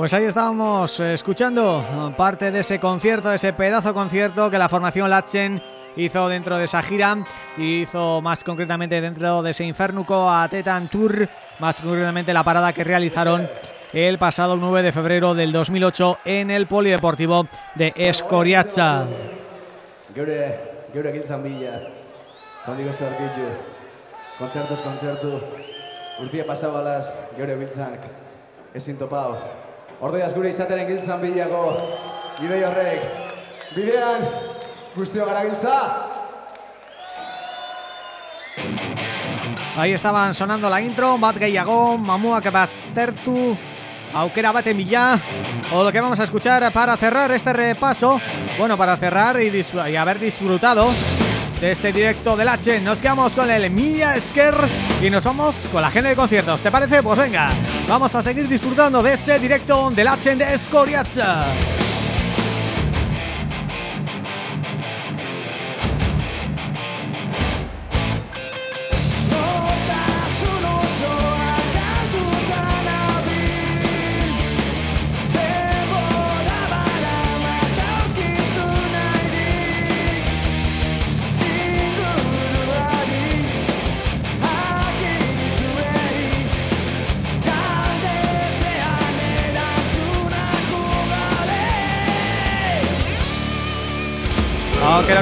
Pues ahí estábamos eh, escuchando parte de ese concierto, ese pedazo concierto que la formación Latchen hizo dentro de esa gira y hizo más concretamente dentro de ese Infernuco a Tetan Tour, más concretamente la parada que realizaron el pasado 9 de febrero del 2008 en el Polideportivo de aurkitu, kontzertuz kontzertu, urtia pasabalaz, geure biltzan, ezin topau. Ordeaz gure izateren giltzan bilako, idei horrek, bidean, guztio gara giltza! Ahí estaban sonando la intro, bat gehiago, mamuak baztertu, aukera bate mila, o lo que vamos a escuchar para cerrar este repaso, bueno, para cerrar y, y haber disfrutado de este directo del H. Nos quedamos con el Milla Esker y nos vamos con la agenda de conciertos. ¿Te parece? Pues venga, vamos a seguir disfrutando de ese directo del H de Escoriaza.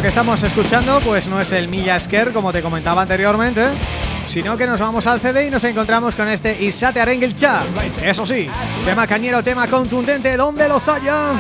Estamos escuchando pues no es el Milla Esker como te comentaba anteriormente sino que nos vamos al CD y nos encontramos con este Isate Arengelcha Eso sí, tema cañero, tema contundente, donde los haya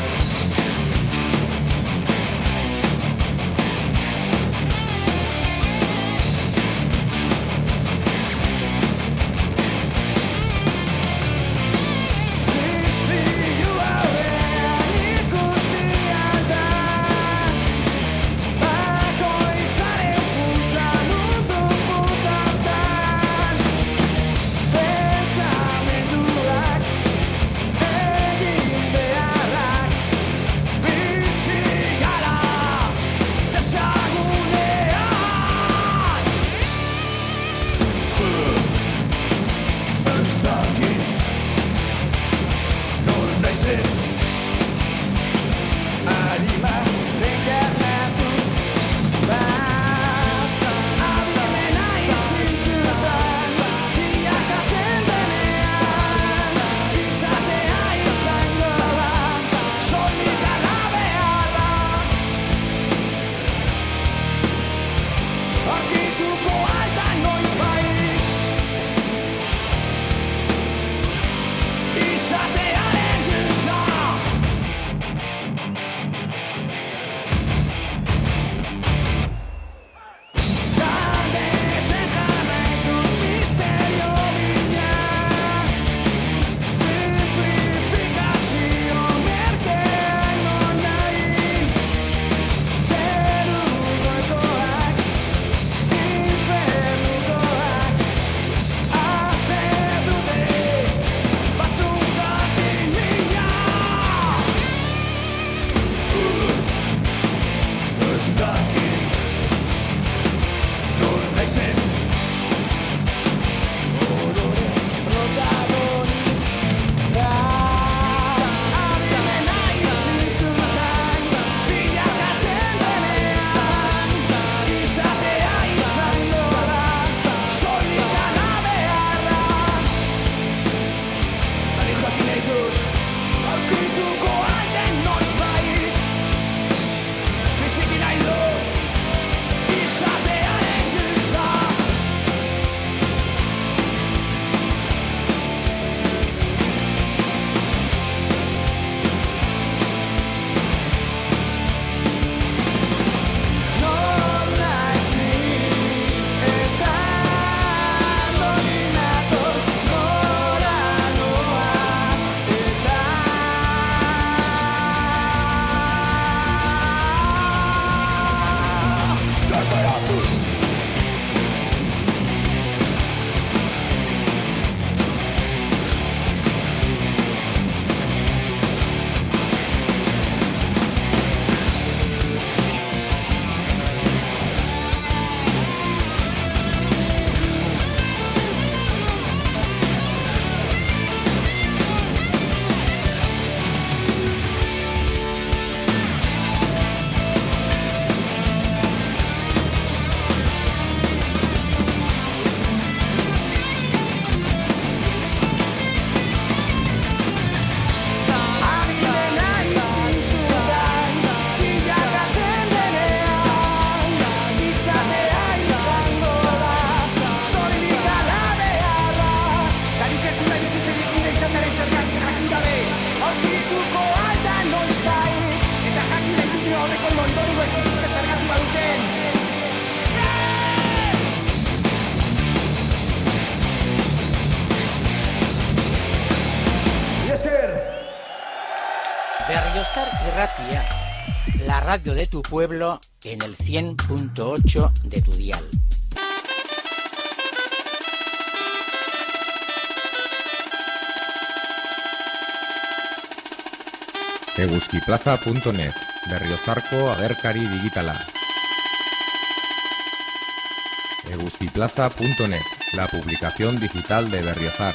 Berriozar y Ratia, la radio de tu pueblo en el 100.8 de tu dial. eguzkiplaza.net Berriozarko agerkari digitala eguzkiplaza.net La publicación digital de Berriozar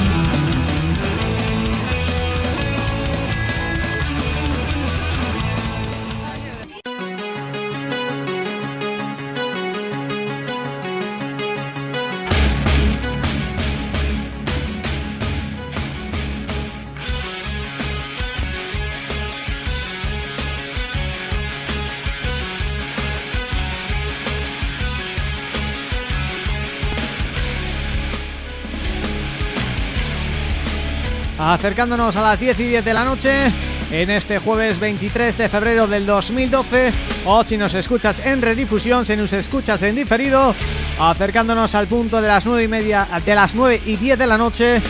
Acercándonos a las 10 y 10 de la noche en este jueves 23 de febrero del 2012 o si nos escuchas en redifusión, si nos escuchas en diferido acercándonos al punto de las 9 y media de las 9 y 10 de la noche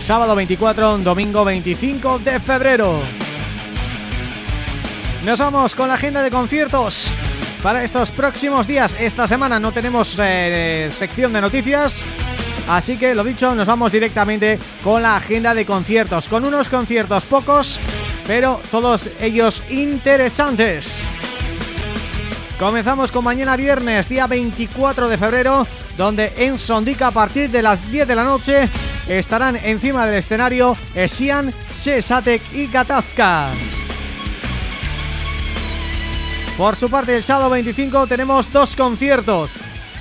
sábado 24, domingo 25 de febrero. Nos vamos con la agenda de conciertos para estos próximos días. Esta semana no tenemos eh, sección de noticias Así que lo dicho, nos vamos directamente con la agenda de conciertos. Con unos conciertos pocos, pero todos ellos interesantes. Comenzamos con mañana viernes, día 24 de febrero Donde en Sondica a partir de las 10 de la noche Estarán encima del escenario Esian, Sesatek y Katasca Por su parte el sábado 25 tenemos dos conciertos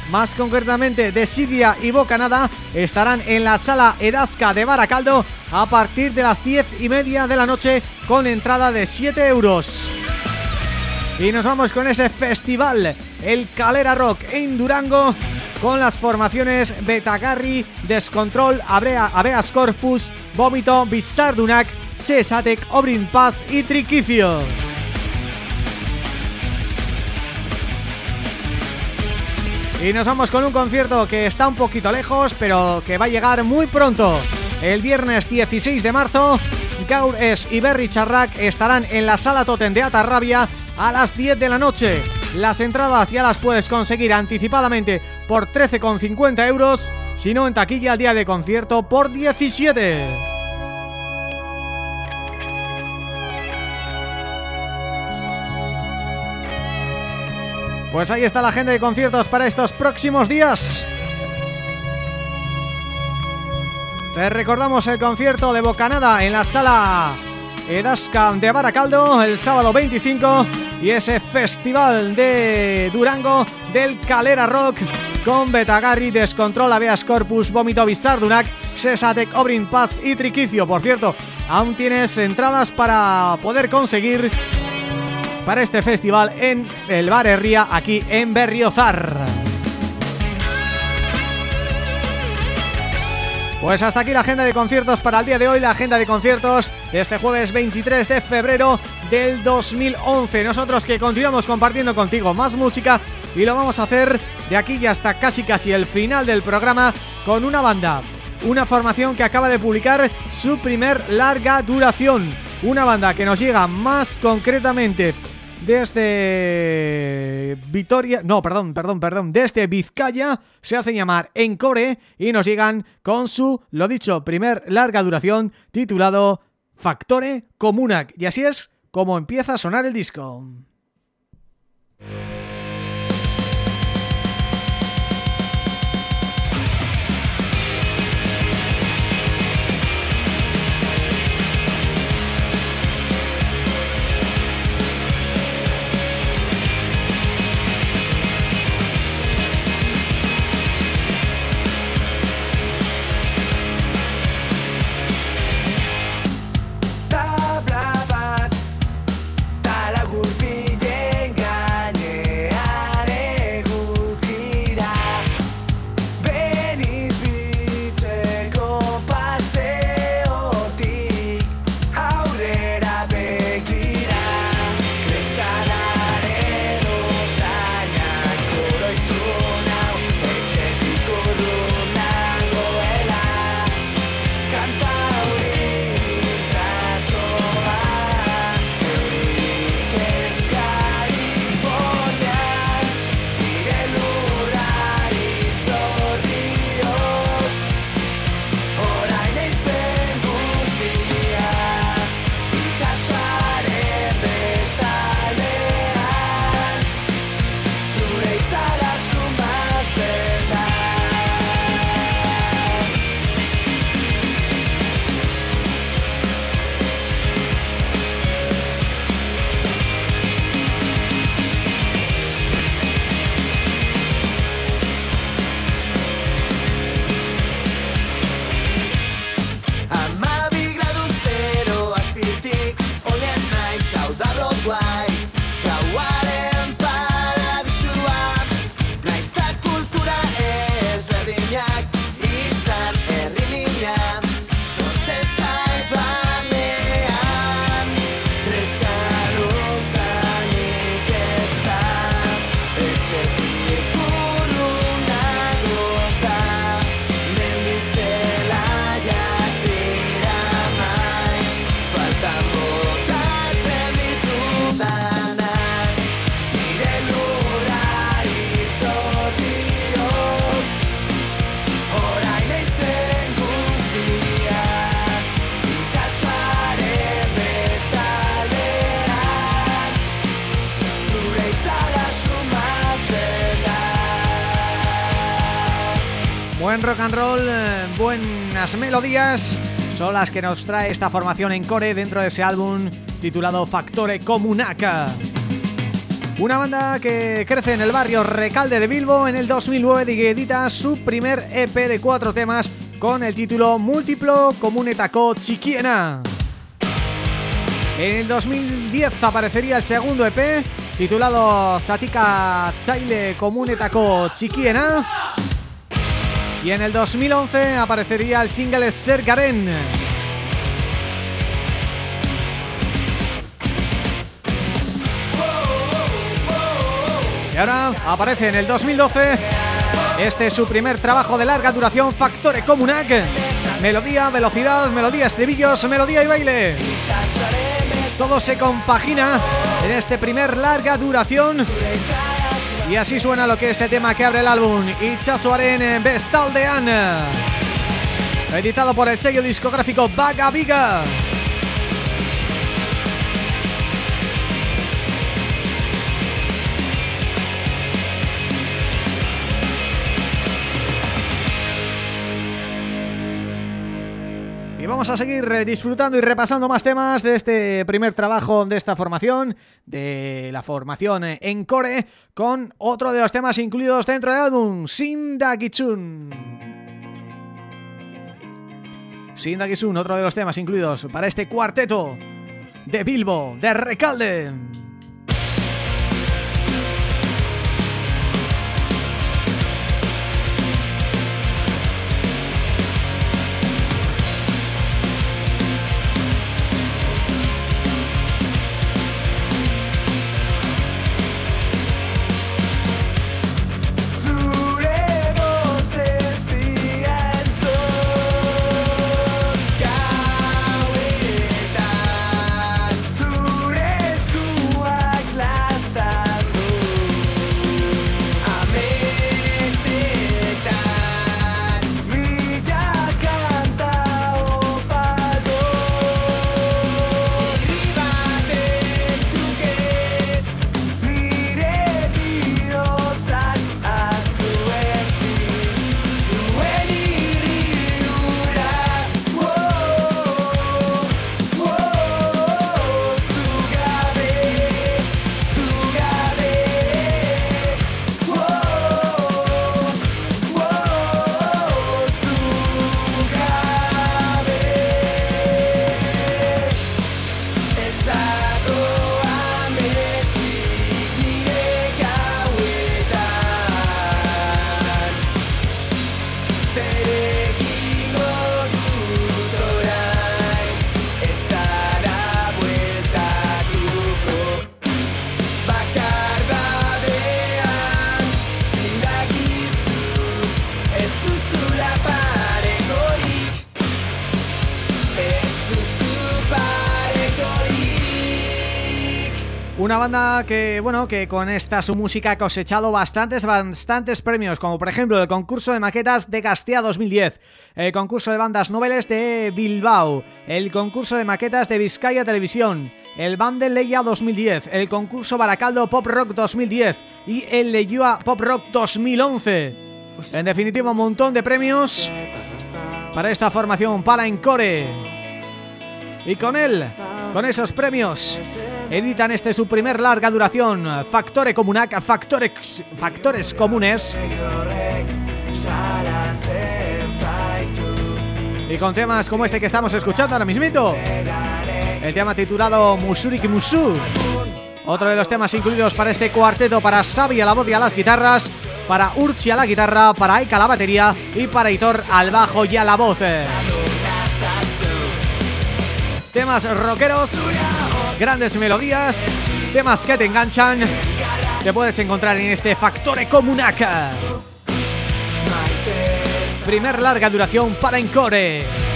más concretamente de Sidia y Bocanada, estarán en la sala Edasca de Baracaldo a partir de las 10 y media de la noche con entrada de 7 euros. Y nos vamos con ese festival, el Calera Rock en Durango, con las formaciones Betagarri, Descontrol, Abrea, Abeas Corpus, Vómito, Bizardunac, Sesatec, Obrin Paz y Triquicio. Y nos vamos con un concierto que está un poquito lejos, pero que va a llegar muy pronto. El viernes 16 de marzo, Gaures y Berry Charrac estarán en la Sala Totem de Atarrabia a las 10 de la noche. Las entradas ya las puedes conseguir anticipadamente por 13,50 euros, si no en taquilla al día de concierto por 17. Pues ahí está la agenda de conciertos para estos próximos días. Te recordamos el concierto de Bocanada en la sala Edasca de Baracaldo el sábado 25 y ese festival de Durango del Calera Rock con Betagarri, Descontrol, Aveas Corpus, Vómito Bizardunac, Sesatec, Obrin Paz y Triquicio. Por cierto, aún tienes entradas para poder conseguir para este festival en el Bar Herría, aquí en Berriozar. Pues hasta aquí la agenda de conciertos para el día de hoy, la agenda de conciertos de este jueves 23 de febrero del 2011. Nosotros que continuamos compartiendo contigo más música y lo vamos a hacer de aquí y hasta casi casi el final del programa con una banda. Una formación que acaba de publicar su primer larga duración. Una banda que nos llega más concretamente desde Vitoria, no, perdón, perdón, perdón, desde Vizcaya se hacen llamar Encore y nos llegan con su, lo dicho, primer larga duración titulado Factore Comunac y así es como empieza a sonar el disco. Rock and roll, eh, buenas melodías son las que nos trae esta formación en core dentro de ese álbum titulado Factore Comunaca. Una banda que crece en el barrio Recalde de Bilbo en el 2009 y edita su primer EP de cuatro temas con el título Múltiplo Comunetaco Chiquiena. En el 2010 aparecería el segundo EP titulado Satika Chaile Comunetaco Chiquiena y en el 2011 aparecería el single Ser Garen. Y ahora aparece en el 2012 este es su primer trabajo de larga duración Factore Comunac. Melodía, velocidad, melodía, estribillos, melodía y baile. Todo se compagina en este primer larga duración y así suena lo que es el tema que abre el álbum Itxasoaren Bestaldean Editado por el sello discográfico Vaga Viga vamos a seguir eh, disfrutando y repasando más temas de este primer trabajo de esta formación, de la formación eh, en core, con otro de los temas incluidos dentro del álbum, Sindakichun. Sindakichun, otro de los temas incluidos para este cuarteto de Bilbo, de Recalde. Una banda que, bueno, que con esta su música ha cosechado bastantes, bastantes premios, como por ejemplo el concurso de maquetas de Castea 2010, el concurso de bandas noveles de Bilbao, el concurso de maquetas de Vizcaya Televisión, el Band Leia 2010, el concurso Baracaldo Pop Rock 2010 y el Leyua Pop Rock 2011. En definitiva, un montón de premios para esta formación para Encore. Y con él, con esos premios, editan este su primer larga duración, Factore Comunac, Factores, Factores Comunes. Y con temas como este que estamos escuchando ahora mismito, el tema titulado Musuriki Musu. Otro de los temas incluidos para este cuarteto para Xavi a la voz y a las guitarras, para Urchi a la guitarra, para Aika a la batería y para Hitor al bajo y a la voz. Temas rockeros, grandes melodías, temas que te enganchan, te puedes encontrar en este Factore Comunaca. Primer larga duración para Encore.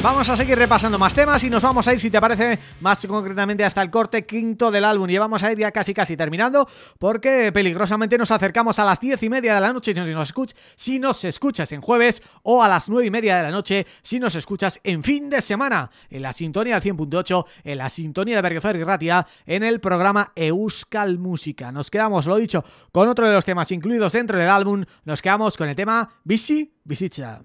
Vamos a seguir repasando más temas y nos vamos a ir, si te parece, más concretamente hasta el corte quinto del álbum. Y vamos a ir ya casi casi terminando porque peligrosamente nos acercamos a las diez y media de la noche si nos, escuchas, si nos escuchas en jueves o a las nueve y media de la noche si nos escuchas en fin de semana en la sintonía del 100.8, en la sintonía de Berriozar y Ratia, en el programa Euskal Música. Nos quedamos, lo dicho, con otro de los temas incluidos dentro del álbum, nos quedamos con el tema Visi Visitza.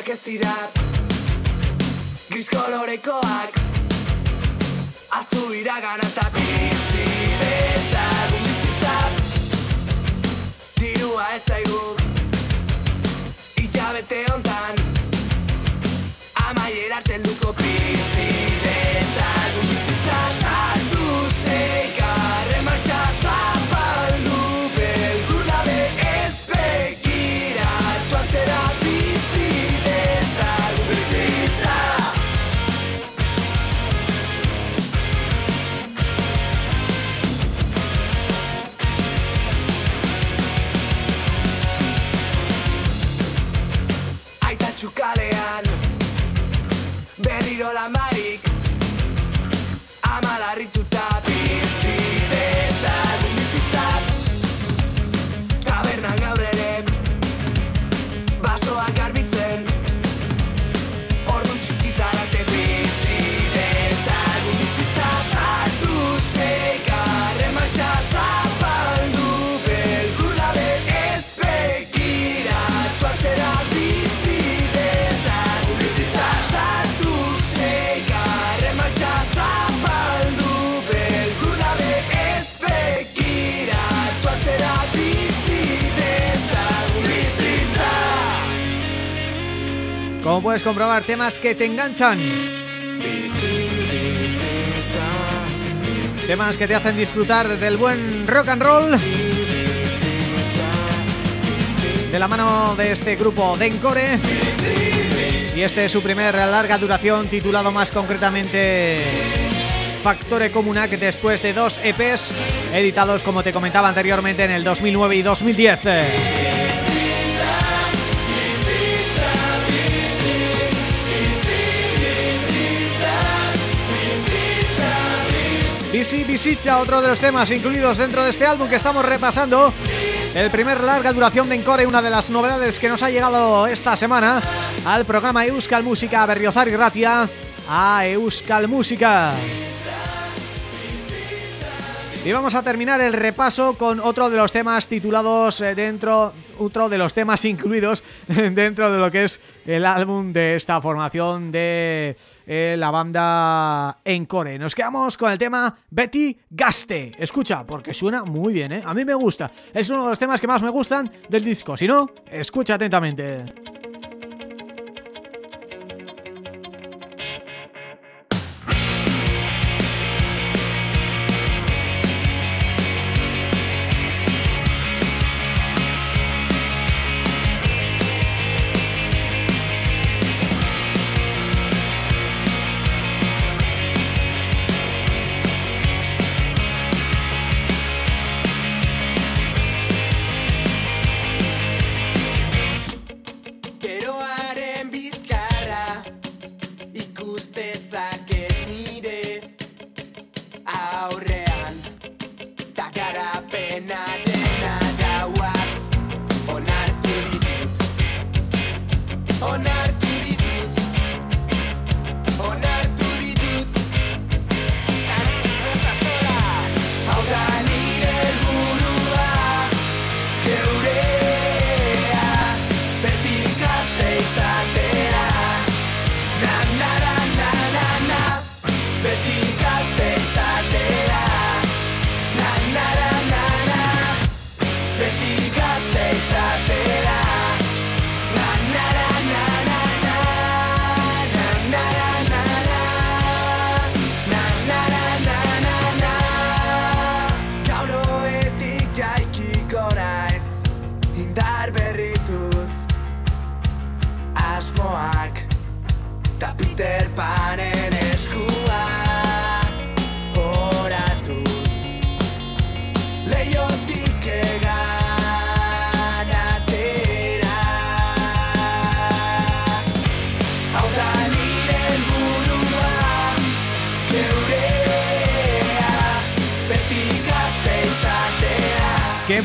Egunak ez dira. Gris kolorekoak Aztu iragan eta bizi Dezagun bizitza. Dirua ez zaigu. Itxabete hontan. Amaiera telduko bizi Como puedes comprobar, temas que te enganchan. Temas que te hacen disfrutar del buen rock and roll. De la mano de este grupo Dencore. Y este es su primer larga duración titulado más concretamente Factore Comuna que después de dos EPs editados como te comentaba anteriormente en el 2009 y 2010. Visi Visicha, otro de los temas incluidos dentro de este álbum que estamos repasando. El primer larga duración de Encore, una de las novedades que nos ha llegado esta semana Al programa Euskal Música Berriozar y Ratia A Euskal Música. Y vamos a terminar el repaso con otro de los temas titulados eh, dentro, otro de los temas incluidos dentro de lo que es el álbum de esta formación de eh, la banda Encore. Nos quedamos con el tema Betty Gaste. Escucha, porque suena muy bien, ¿eh? A mí me gusta. Es uno de los temas que más me gustan del disco. Si no, escucha atentamente.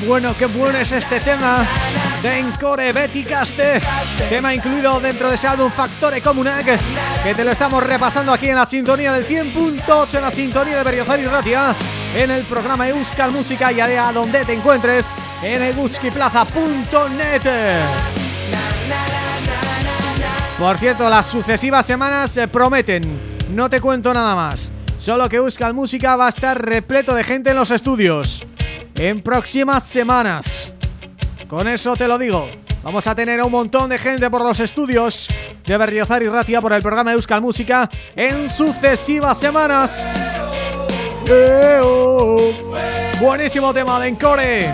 Bueno, qué bueno es este tema de Encore Betty Caste, tema incluido dentro de ese álbum Factore Comunac, que te lo estamos repasando aquí en la sintonía del 100.8, en la sintonía de Berriozar y en el programa Euskal Música y a donde te encuentres, en egutskiplaza.net. Por cierto, las sucesivas semanas se prometen, no te cuento nada más, solo que Euskal Música va a estar repleto de gente en los estudios en próximas semanas. Con eso te lo digo. Vamos a tener a un montón de gente por los estudios de Berriozar y Ratia por el programa Euskal Música en sucesivas semanas. Eh. Buenísimo tema de Encore.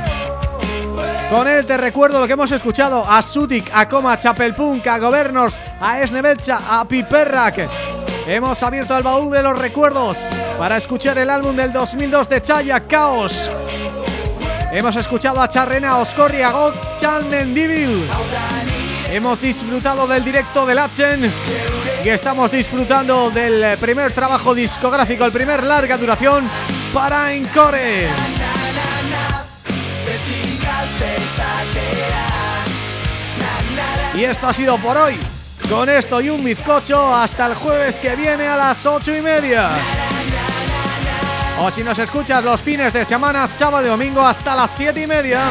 Con él te recuerdo lo que hemos escuchado a Sutik, a Coma, a Chapelpunk, a Governors, a Esnebelcha, a Piperrak. Hemos abierto el baúl de los recuerdos para escuchar el álbum del 2002 de Chaya, Caos. Hemos escuchado a Charrena, Oscorri, a God, Chalmendivil. Hemos disfrutado del directo del Achen y estamos disfrutando del primer trabajo discográfico, el primer larga duración para Encore. Y esto ha sido por hoy. Con esto y un bizcocho hasta el jueves que viene a las ocho y media. O si nos escuchas los fines de semana, sábado y domingo hasta las siete y media.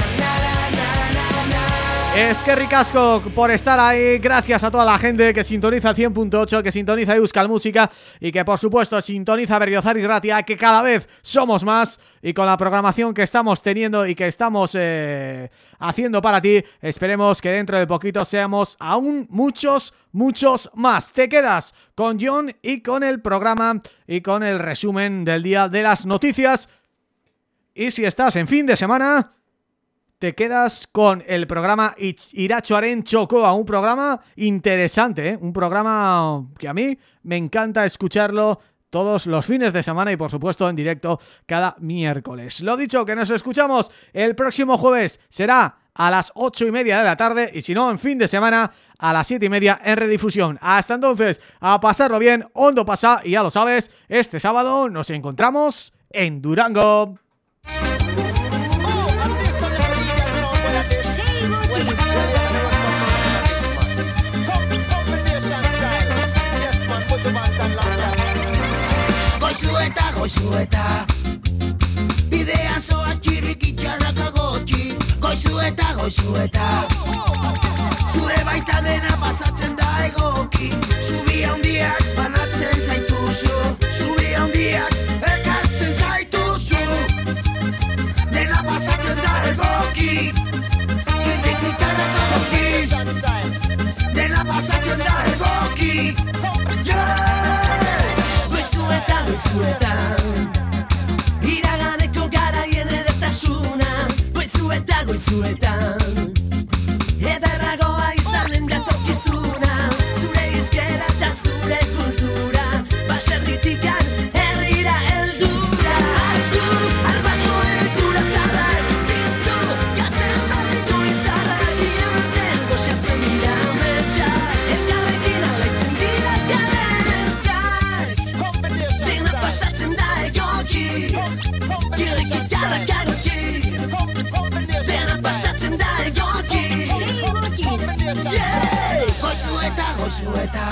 Es que ricasco por estar ahí, gracias a toda la gente que sintoniza el 100.8, que sintoniza Euskal Música y que por supuesto sintoniza Berriozar y Ratia, que cada vez somos más y con la programación que estamos teniendo y que estamos eh, haciendo para ti, esperemos que dentro de poquito seamos aún muchos, muchos más. Te quedas con John y con el programa y con el resumen del día de las noticias. Y si estás en fin de semana te quedas con el programa Irachoaren Chocoa, un programa interesante, ¿eh? un programa que a mí me encanta escucharlo todos los fines de semana y por supuesto en directo cada miércoles. Lo dicho, que nos escuchamos el próximo jueves será a las ocho y media de la tarde y si no en fin de semana a las siete y media en redifusión. Hasta entonces, a pasarlo bien, hondo pasa y ya lo sabes, este sábado nos encontramos en Durango. Goizu eta Bidean zoa txirrik itxarrak agotxi. Goizu eta goizu eta Zure baita dena pasatzen da egoki. Zubi handiak banatzen zaituzu. Zubi handiak ekartzen zaituzu. Dena pasatzen da egoki. Txirrik itxarrak agotxi. Dena pasatzen da egoki batzuetan. Iraganeko garaien edertasuna Goizu eta goizuetan goizu eta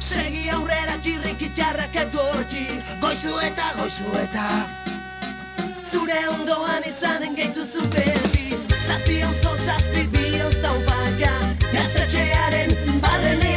Segi aurrera txirrik gitarrak agotxi Goizu eta goizu eta Zure ondoan izanen gehitu zuperbi Zazpi onzo, zazpi bi onzo baka. Gaztetxearen barren